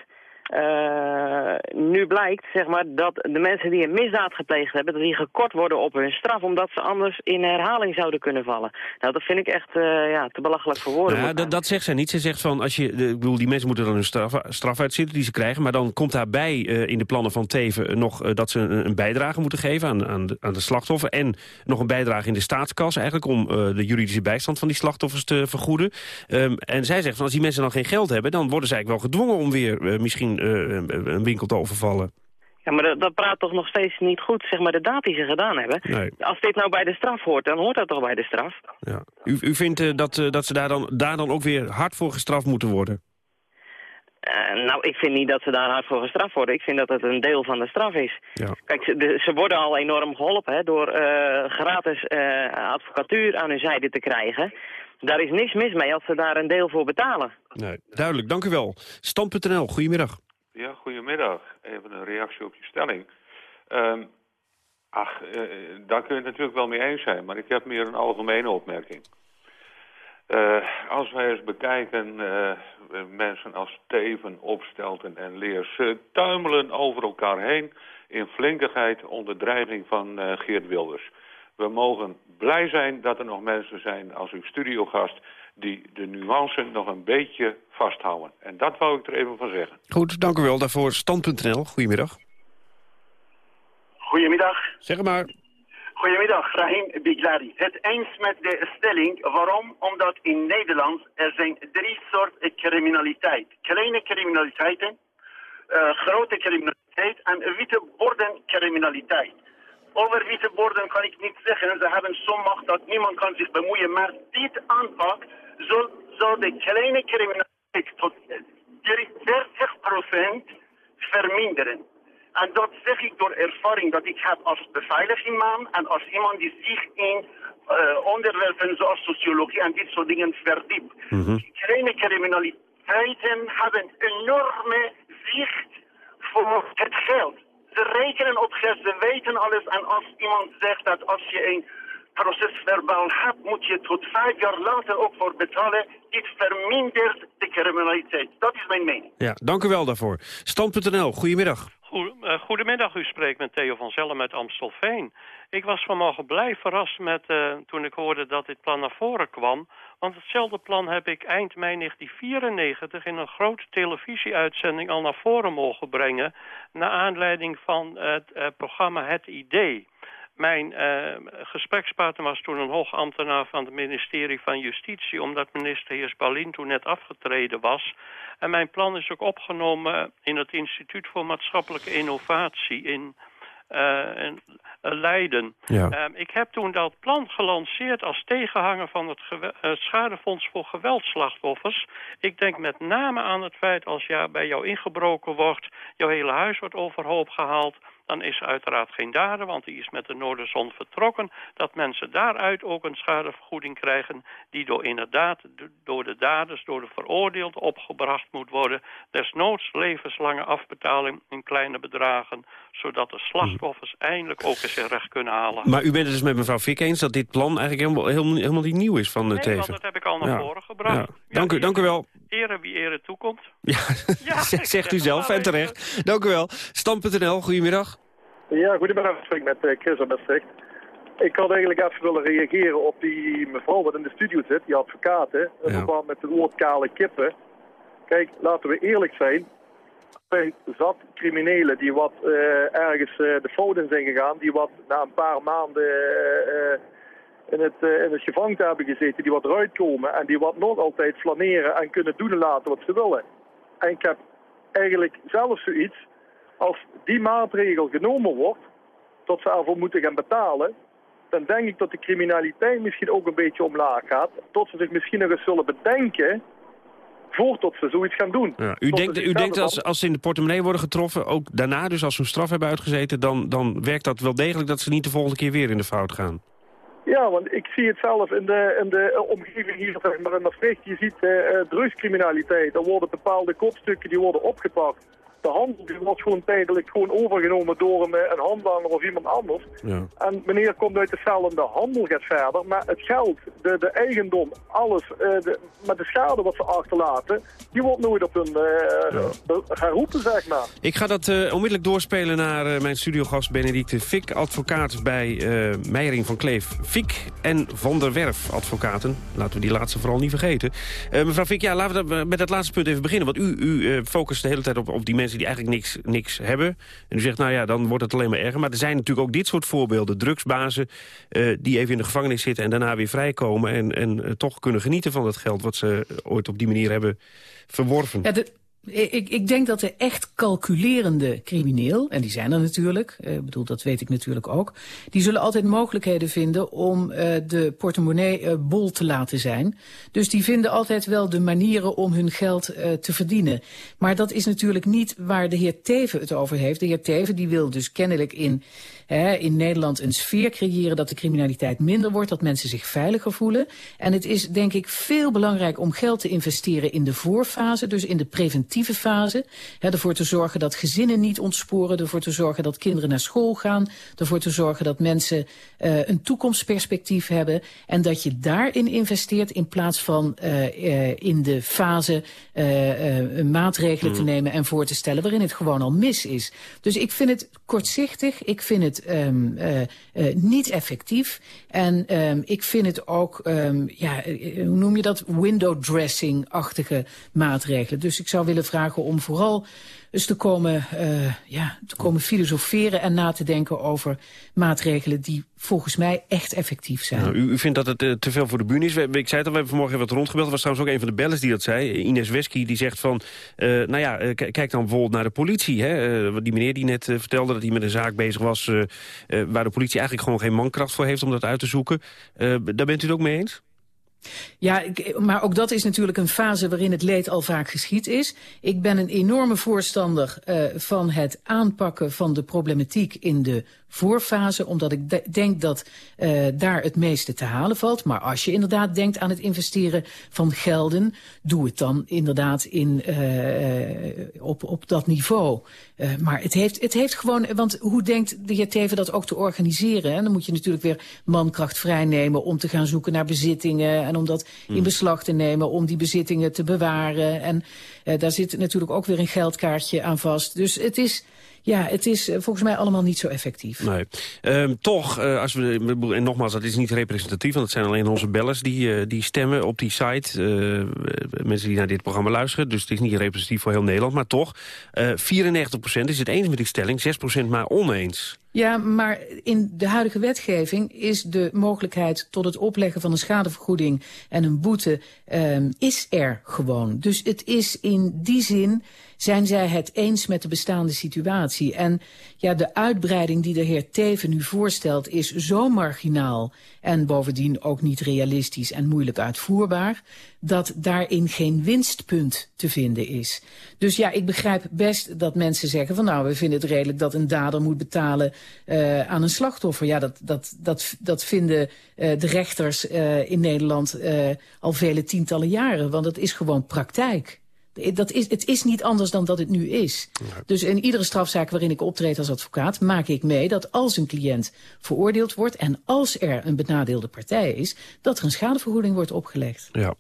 [SPEAKER 25] Eh, nu blijkt zeg maar, dat de mensen die een misdaad gepleegd hebben... dat die gekort worden op hun straf... omdat ze anders in herhaling zouden kunnen vallen. Nou, dat vind ik echt eh, ja, te belachelijk voor woorden.
[SPEAKER 16] Ja, dat, dat zegt zij niet. Ze zegt van, als je, de, ik bedoel, die mensen moeten dan hun straf, straf uitzitten die ze krijgen... maar dan komt daarbij uh, in de plannen van Teven nog dat ze een, een, bijdrage moeten geven aan, aan, de, aan de slachtoffer... en nog een bijdrage in de staatskas eigenlijk... om de juridische bijstand van die slachtoffers te vergoeden. Um, en zij zegt van, als die mensen dan geen geld hebben... dan worden ze eigenlijk wel gedwongen om weer misschien een winkel te overvallen.
[SPEAKER 25] Ja, maar dat, dat, praat toch nog steeds niet goed, zeg maar, de daad die ze gedaan hebben.
[SPEAKER 16] Nee.
[SPEAKER 25] Als dit nou bij de straf hoort, dan hoort dat toch bij de straf?
[SPEAKER 16] Ja. U, u vindt uh, dat, uh, dat ze daar dan, daar dan ook weer hard voor gestraft moeten worden?
[SPEAKER 25] Uh, nou, ik vind niet dat ze daar hard voor gestraft worden. Ik vind dat het een deel van de straf is.
[SPEAKER 16] Ja.
[SPEAKER 25] Kijk, ze, de, ze, worden al enorm geholpen hè, door gratis advocatuur aan hun zijde te krijgen. Daar is niks mis mee als ze daar een deel voor betalen.
[SPEAKER 16] Nee, duidelijk. Dank u wel. Stand.nl, goedemiddag.
[SPEAKER 26] Ja, goedemiddag. Even een reactie op je stelling. Um, ach, uh, daar kun je het natuurlijk wel mee eens zijn, maar ik heb meer een algemene opmerking. Uh, als wij eens bekijken, uh, mensen als Steven, Opstelten en Leers ze tuimelen over elkaar heen in flinkigheid onder dreiging van Geert Wilders. We mogen blij zijn dat er nog mensen zijn als uw studiogast die de nuance nog een beetje vasthouden. En dat wou ik er even van zeggen.
[SPEAKER 16] Goed, dank u wel daarvoor. Stand.nl, goedemiddag.
[SPEAKER 27] Goedemiddag.
[SPEAKER 16] Zeg maar.
[SPEAKER 27] Goedemiddag, Rahim Biglari. Het eens met de stelling. Waarom? Omdat in Nederland er zijn drie soorten criminaliteit. Kleine criminaliteiten, uh, grote criminaliteit en witte borden criminaliteit. Over witte borden kan ik niet zeggen. Ze hebben zo'n macht dat niemand kan zich bemoeien. Maar dit aanpak zal, zal de kleine criminaliteit tot 30% verminderen. En dat zeg ik door ervaring dat ik heb als beveiligingman en als iemand die zich in uh, onderwerpen zoals sociologie en dit soort dingen verdiept.
[SPEAKER 16] Mm -hmm.
[SPEAKER 27] Kleine criminaliteiten hebben enorme zicht voor het geld. Ze rekenen op geld, ze weten alles. En als iemand zegt dat als je een procesverbaal hebt, moet je tot vijf jaar later ook voor betalen. Dit vermindert de criminaliteit. Dat is mijn mening.
[SPEAKER 16] Ja, dank u wel daarvoor. Stand.nl, goedemiddag.
[SPEAKER 28] Goedemiddag, u spreekt met Theo van Zellem uit Amstelveen. Ik was vanmorgen blij verrast met, uh, toen ik hoorde dat dit plan naar voren kwam. Want hetzelfde plan heb ik eind mei 1994 in een grote televisieuitzending al naar voren mogen brengen. Naar aanleiding van het uh, programma Het Idee. Mijn uh, gesprekspartner was toen een hoogambtenaar van het ministerie van Justitie... omdat minister Heers Balin toen net afgetreden was. En mijn plan is ook opgenomen in het Instituut voor Maatschappelijke Innovatie in, uh, in Leiden.
[SPEAKER 16] Ja.
[SPEAKER 28] Uh, ik heb toen dat plan gelanceerd als tegenhanger van het, het Schadefonds voor Geweldslachtoffers. Ik denk met name aan het feit als ja, bij jou ingebroken wordt... jouw hele huis wordt overhoop gehaald dan is er uiteraard geen dader, want die is met de Noorderzon vertrokken. Dat mensen daaruit ook een schadevergoeding krijgen... die door inderdaad door de daders, door de veroordeelde opgebracht moet worden. Desnoods levenslange afbetaling in kleine bedragen... zodat de slachtoffers eindelijk ook eens hun recht kunnen halen.
[SPEAKER 16] Maar u bent het dus met mevrouw Fik eens dat dit plan eigenlijk helemaal, helemaal, helemaal niet nieuw is van de
[SPEAKER 28] nee, want dat heb ik al naar
[SPEAKER 16] Ja.
[SPEAKER 28] voren gebracht.
[SPEAKER 16] Ja. Dank, u, dank u wel.
[SPEAKER 28] Ere wie ere toekomt.
[SPEAKER 16] Ja, zegt u zelf en terecht. Dank u wel. Stam.nl, goedemiddag.
[SPEAKER 29] Ja, goedemiddag. Ik spreek met eh, Chris uit Maastricht. Ik had eigenlijk even willen reageren op die mevrouw wat in de studio zit, die advocaat, hè, in verband met het woord kale kippen. Kijk, laten we eerlijk zijn. Er zat criminelen die wat eh, ergens eh, de fout in zijn gegaan, die wat na een paar maanden in, het, in het gevangen hebben gezeten, die wat eruit komen en die wat nog altijd flaneren en kunnen doen en laten wat ze willen. En ik heb eigenlijk zelf zoiets, als die maatregel genomen wordt, tot ze ervoor moeten gaan betalen, dan denk ik dat de criminaliteit misschien ook een beetje omlaag gaat. Tot ze zich misschien nog eens zullen bedenken, voordat ze zoiets gaan doen.
[SPEAKER 16] Ja, u
[SPEAKER 29] Tot
[SPEAKER 16] denkt, u denkt
[SPEAKER 29] dan-
[SPEAKER 16] als, als ze in de portemonnee worden getroffen, ook daarna dus als ze een straf hebben uitgezeten, dan, dan werkt dat wel degelijk dat ze niet de volgende keer weer in de fout gaan.
[SPEAKER 29] Ja, want ik zie het zelf in de, in de eh, omgeving hier, zeg maar in Maastricht. Je ziet eh, eh, drugscriminaliteit. Er worden bepaalde kopstukken die worden opgepakt. De handel die wordt gewoon tijdelijk gewoon overgenomen door een, een handlanger of iemand anders.
[SPEAKER 16] Ja.
[SPEAKER 29] En meneer komt uit de cel en de handel gaat verder. Maar het geld, de, de eigendom, alles, eh, de, met de schade wat ze achterlaten, die wordt nooit op hun uh, herroepen, zeg maar.
[SPEAKER 16] Ik ga dat uh, onmiddellijk doorspelen naar uh, mijn studiogast Benedicte Fik, advocaat bij uh, Meijering van Kleef. Fik en Van der Werf, advocaten. Laten we die laatste vooral niet vergeten. mevrouw Fik, ja, laten we met dat laatste punt even beginnen. Want u, u focust de hele tijd op, op die mensen die eigenlijk niks, niks hebben. En u zegt, nou ja, dan wordt het alleen maar erger. Maar er zijn natuurlijk ook dit soort voorbeelden. Drugsbazen die even in de gevangenis zitten en daarna weer vrijkomen... en, en toch kunnen genieten van dat geld wat ze ooit op die manier hebben verworven.
[SPEAKER 22] Ik, ik denk dat de echt calculerende crimineel, en die zijn er natuurlijk, ik uh, bedoel, dat weet ik natuurlijk ook, die zullen altijd mogelijkheden vinden om uh, de portemonnee uh, bol te laten zijn. Dus die vinden altijd wel de manieren om hun geld te verdienen. Maar dat is natuurlijk niet waar de heer Teven het over heeft. De heer Teven die wil dus kennelijk in hè, in Nederland een sfeer creëren dat de criminaliteit minder wordt, dat mensen zich veiliger voelen. En het is denk ik veel belangrijk om geld te investeren in de voorfase, dus in de preventieve fase. Hè, ervoor te zorgen dat gezinnen niet ontsporen, ervoor te zorgen dat kinderen naar school gaan, ervoor te zorgen dat mensen uh, een toekomstperspectief hebben en dat je daarin investeert in plaats van uh, uh, in de fase maatregelen mm. te nemen en voor te stellen waarin het gewoon al mis is. Dus ik vind het kortzichtig, ik vind het um, uh, uh, niet effectief. En um, ik vind het ook, um, ja, hoe noem je dat, window dressing-achtige maatregelen. Dus ik zou willen vragen om vooral eens te komen, uh, ja, te komen filosoferen en na te denken over maatregelen die volgens mij echt effectief zijn.
[SPEAKER 16] Nou, u, u, vindt dat het uh, te veel voor de bühne is. Ik zei het al, we hebben vanmorgen wat rondgebeld. Er was trouwens ook een van de bellers die dat zei. Ines Wesky die zegt van, nou ja, kijk dan bijvoorbeeld naar de politie. Hè? die meneer die net vertelde dat hij met een zaak bezig was... waar de politie eigenlijk gewoon geen mankracht voor heeft om dat uit te zoeken. daar bent u het ook mee eens?
[SPEAKER 22] Ja, maar ook dat is natuurlijk een fase waarin het leed al vaak geschied is. Ik ben een enorme voorstander uh, van het aanpakken van de problematiek in de voorfase, omdat ik de denk dat uh, daar het meeste te halen valt. Maar als je inderdaad denkt aan het investeren van gelden, doe het dan inderdaad in, uh, op, op dat niveau. Uh, maar het heeft, het heeft gewoon, want hoe denkt de heer Teven dat ook te organiseren? En dan moet je natuurlijk weer mankracht vrijnemen om te gaan zoeken naar bezittingen en om dat hmm. in beslag te nemen, om die bezittingen te bewaren. En daar zit natuurlijk ook weer een geldkaartje aan vast. Dus het is... Ja, het is uh, volgens mij allemaal niet zo effectief.
[SPEAKER 16] Nee. Um, toch, uh, als we, en nogmaals, dat is niet representatief... want het zijn alleen onze bellers die, uh, die stemmen op die site. mensen die naar dit programma luisteren. Dus het is niet representatief voor heel Nederland. Maar toch, 94% is het eens met die stelling, 6% maar oneens.
[SPEAKER 22] Ja, maar in de huidige wetgeving is de mogelijkheid tot het opleggen van een schadevergoeding en een boete um, is er gewoon. Dus het is in die zin zijn zij het eens met de bestaande situatie. En ja, de uitbreiding die de heer Teven nu voorstelt is zo marginaal en bovendien ook niet realistisch en moeilijk uitvoerbaar, dat daarin geen winstpunt te vinden is. Dus ja, ik begrijp best dat mensen zeggen van nou, we vinden het redelijk dat een dader moet betalen uh, aan een slachtoffer. Ja, dat, dat, dat, dat vinden uh, de rechters uh, in Nederland al vele tientallen jaren, want het is gewoon praktijk. Dat is, het is niet anders dan dat het nu is. Ja. Dus in iedere strafzaak waarin ik optreed als advocaat... maak ik mee dat als een cliënt veroordeeld wordt... en als er een benadeelde partij is... dat er een schadevergoeding wordt opgelegd.
[SPEAKER 16] Ja,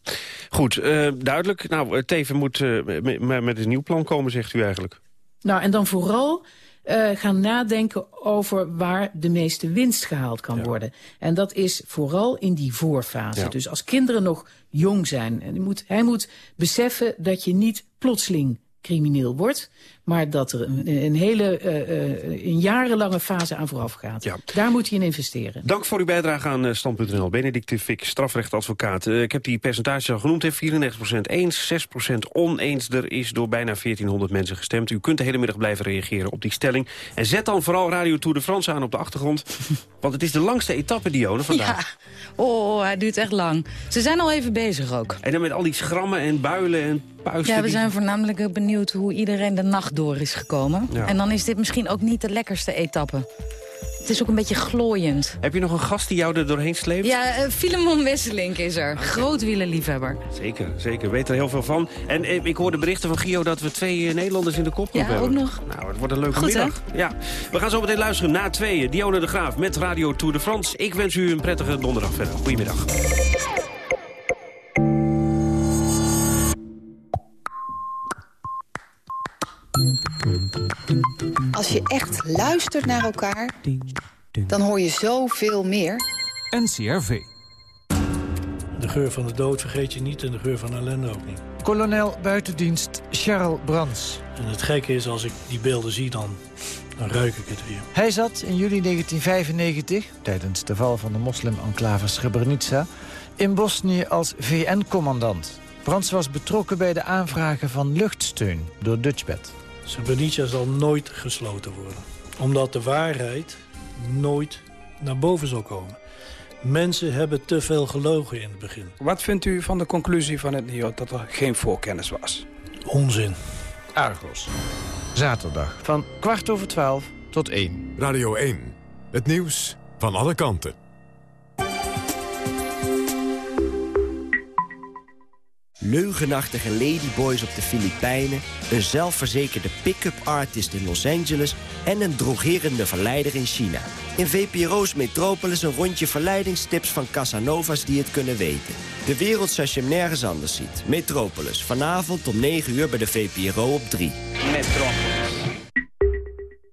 [SPEAKER 16] goed. Uh, duidelijk. Nou, Teven moet uh, met, met een nieuw plan komen, zegt u eigenlijk.
[SPEAKER 22] Nou, en dan vooral uh, gaan nadenken over waar de meeste winst gehaald kan ja. worden. En dat is vooral in die voorfase. Ja. Dus als kinderen nog jong zijn. En hij, moet, hij moet beseffen dat je niet plotseling crimineel wordt... maar dat er een, een hele uh, een jarenlange fase aan vooraf gaat. Ja. Daar moet hij in investeren.
[SPEAKER 16] Dank voor uw bijdrage aan uh, Stand.nl. Benedict Fik, strafrechtadvocaat. Uh, ik heb die percentages al genoemd. 94% eens, 6% oneens. Er is door bijna 1400 mensen gestemd. U kunt de hele middag blijven reageren op die stelling. En zet dan vooral Radio Tour de France aan op de achtergrond. want het is de langste etappe, Dione, vandaag.
[SPEAKER 30] Ja, oh, hij duurt echt lang. Ze zijn al even bezig ook.
[SPEAKER 16] En dan met al die schrammen en builen en puisten.
[SPEAKER 30] Ja, we zijn voornamelijk benieuwd hoe iedereen de nacht door is gekomen. Ja. En dan is dit misschien ook niet de lekkerste etappe. Het is ook een beetje glooiend.
[SPEAKER 16] Heb je nog een gast die jou er doorheen sleept?
[SPEAKER 30] Ja, uh, Filemon Wesselink is er. Groot wielenliefhebber.
[SPEAKER 16] Zeker, zeker. Weet er heel veel van. En eh, ik hoorde berichten van Gio dat we twee eh, Nederlanders in de kop
[SPEAKER 30] ja,
[SPEAKER 16] hebben.
[SPEAKER 30] Ja, ook nog.
[SPEAKER 16] Nou, het wordt een leuke middag. Ja. We gaan zo meteen luisteren na tweeën. Dionne de Graaf met Radio Tour de France. Ik wens u een prettige donderdag verder. Goedemiddag.
[SPEAKER 31] Als je echt luistert naar elkaar, dan hoor je zoveel meer.
[SPEAKER 32] NCRV.
[SPEAKER 33] De geur van de dood vergeet je niet en de geur van ellende ook niet.
[SPEAKER 34] Kolonel buitendienst Charles Brands.
[SPEAKER 33] En het gekke is, als ik die beelden zie, dan, dan ruik ik het weer.
[SPEAKER 34] Hij zat in juli 1995, tijdens de val van de moslim-enclave Srebrenica... in Bosnië als VN-commandant. Brands was betrokken bij de aanvragen van luchtsteun door Dutchbed.
[SPEAKER 33] Srebrenica zal nooit gesloten worden. Omdat de waarheid nooit naar boven zal komen. Mensen hebben te veel gelogen in het begin.
[SPEAKER 35] Wat vindt u van de conclusie van het NIO dat er geen voorkennis was?
[SPEAKER 33] Onzin.
[SPEAKER 34] Argos. Zaterdag van kwart over twaalf tot één.
[SPEAKER 1] Radio 1. Het nieuws van alle kanten.
[SPEAKER 36] Leugenachtige ladyboys op de Filipijnen... een zelfverzekerde pick-up artist in Los Angeles... en een drogerende verleider in China. In VPRO's Metropolis een rondje verleidingstips van Casanova's die het kunnen weten. De wereld zoals je nergens anders ziet. Metropolis, vanavond om 9 uur bij de VPRO op 3.
[SPEAKER 37] Metropolis.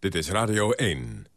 [SPEAKER 1] Dit is Radio 1.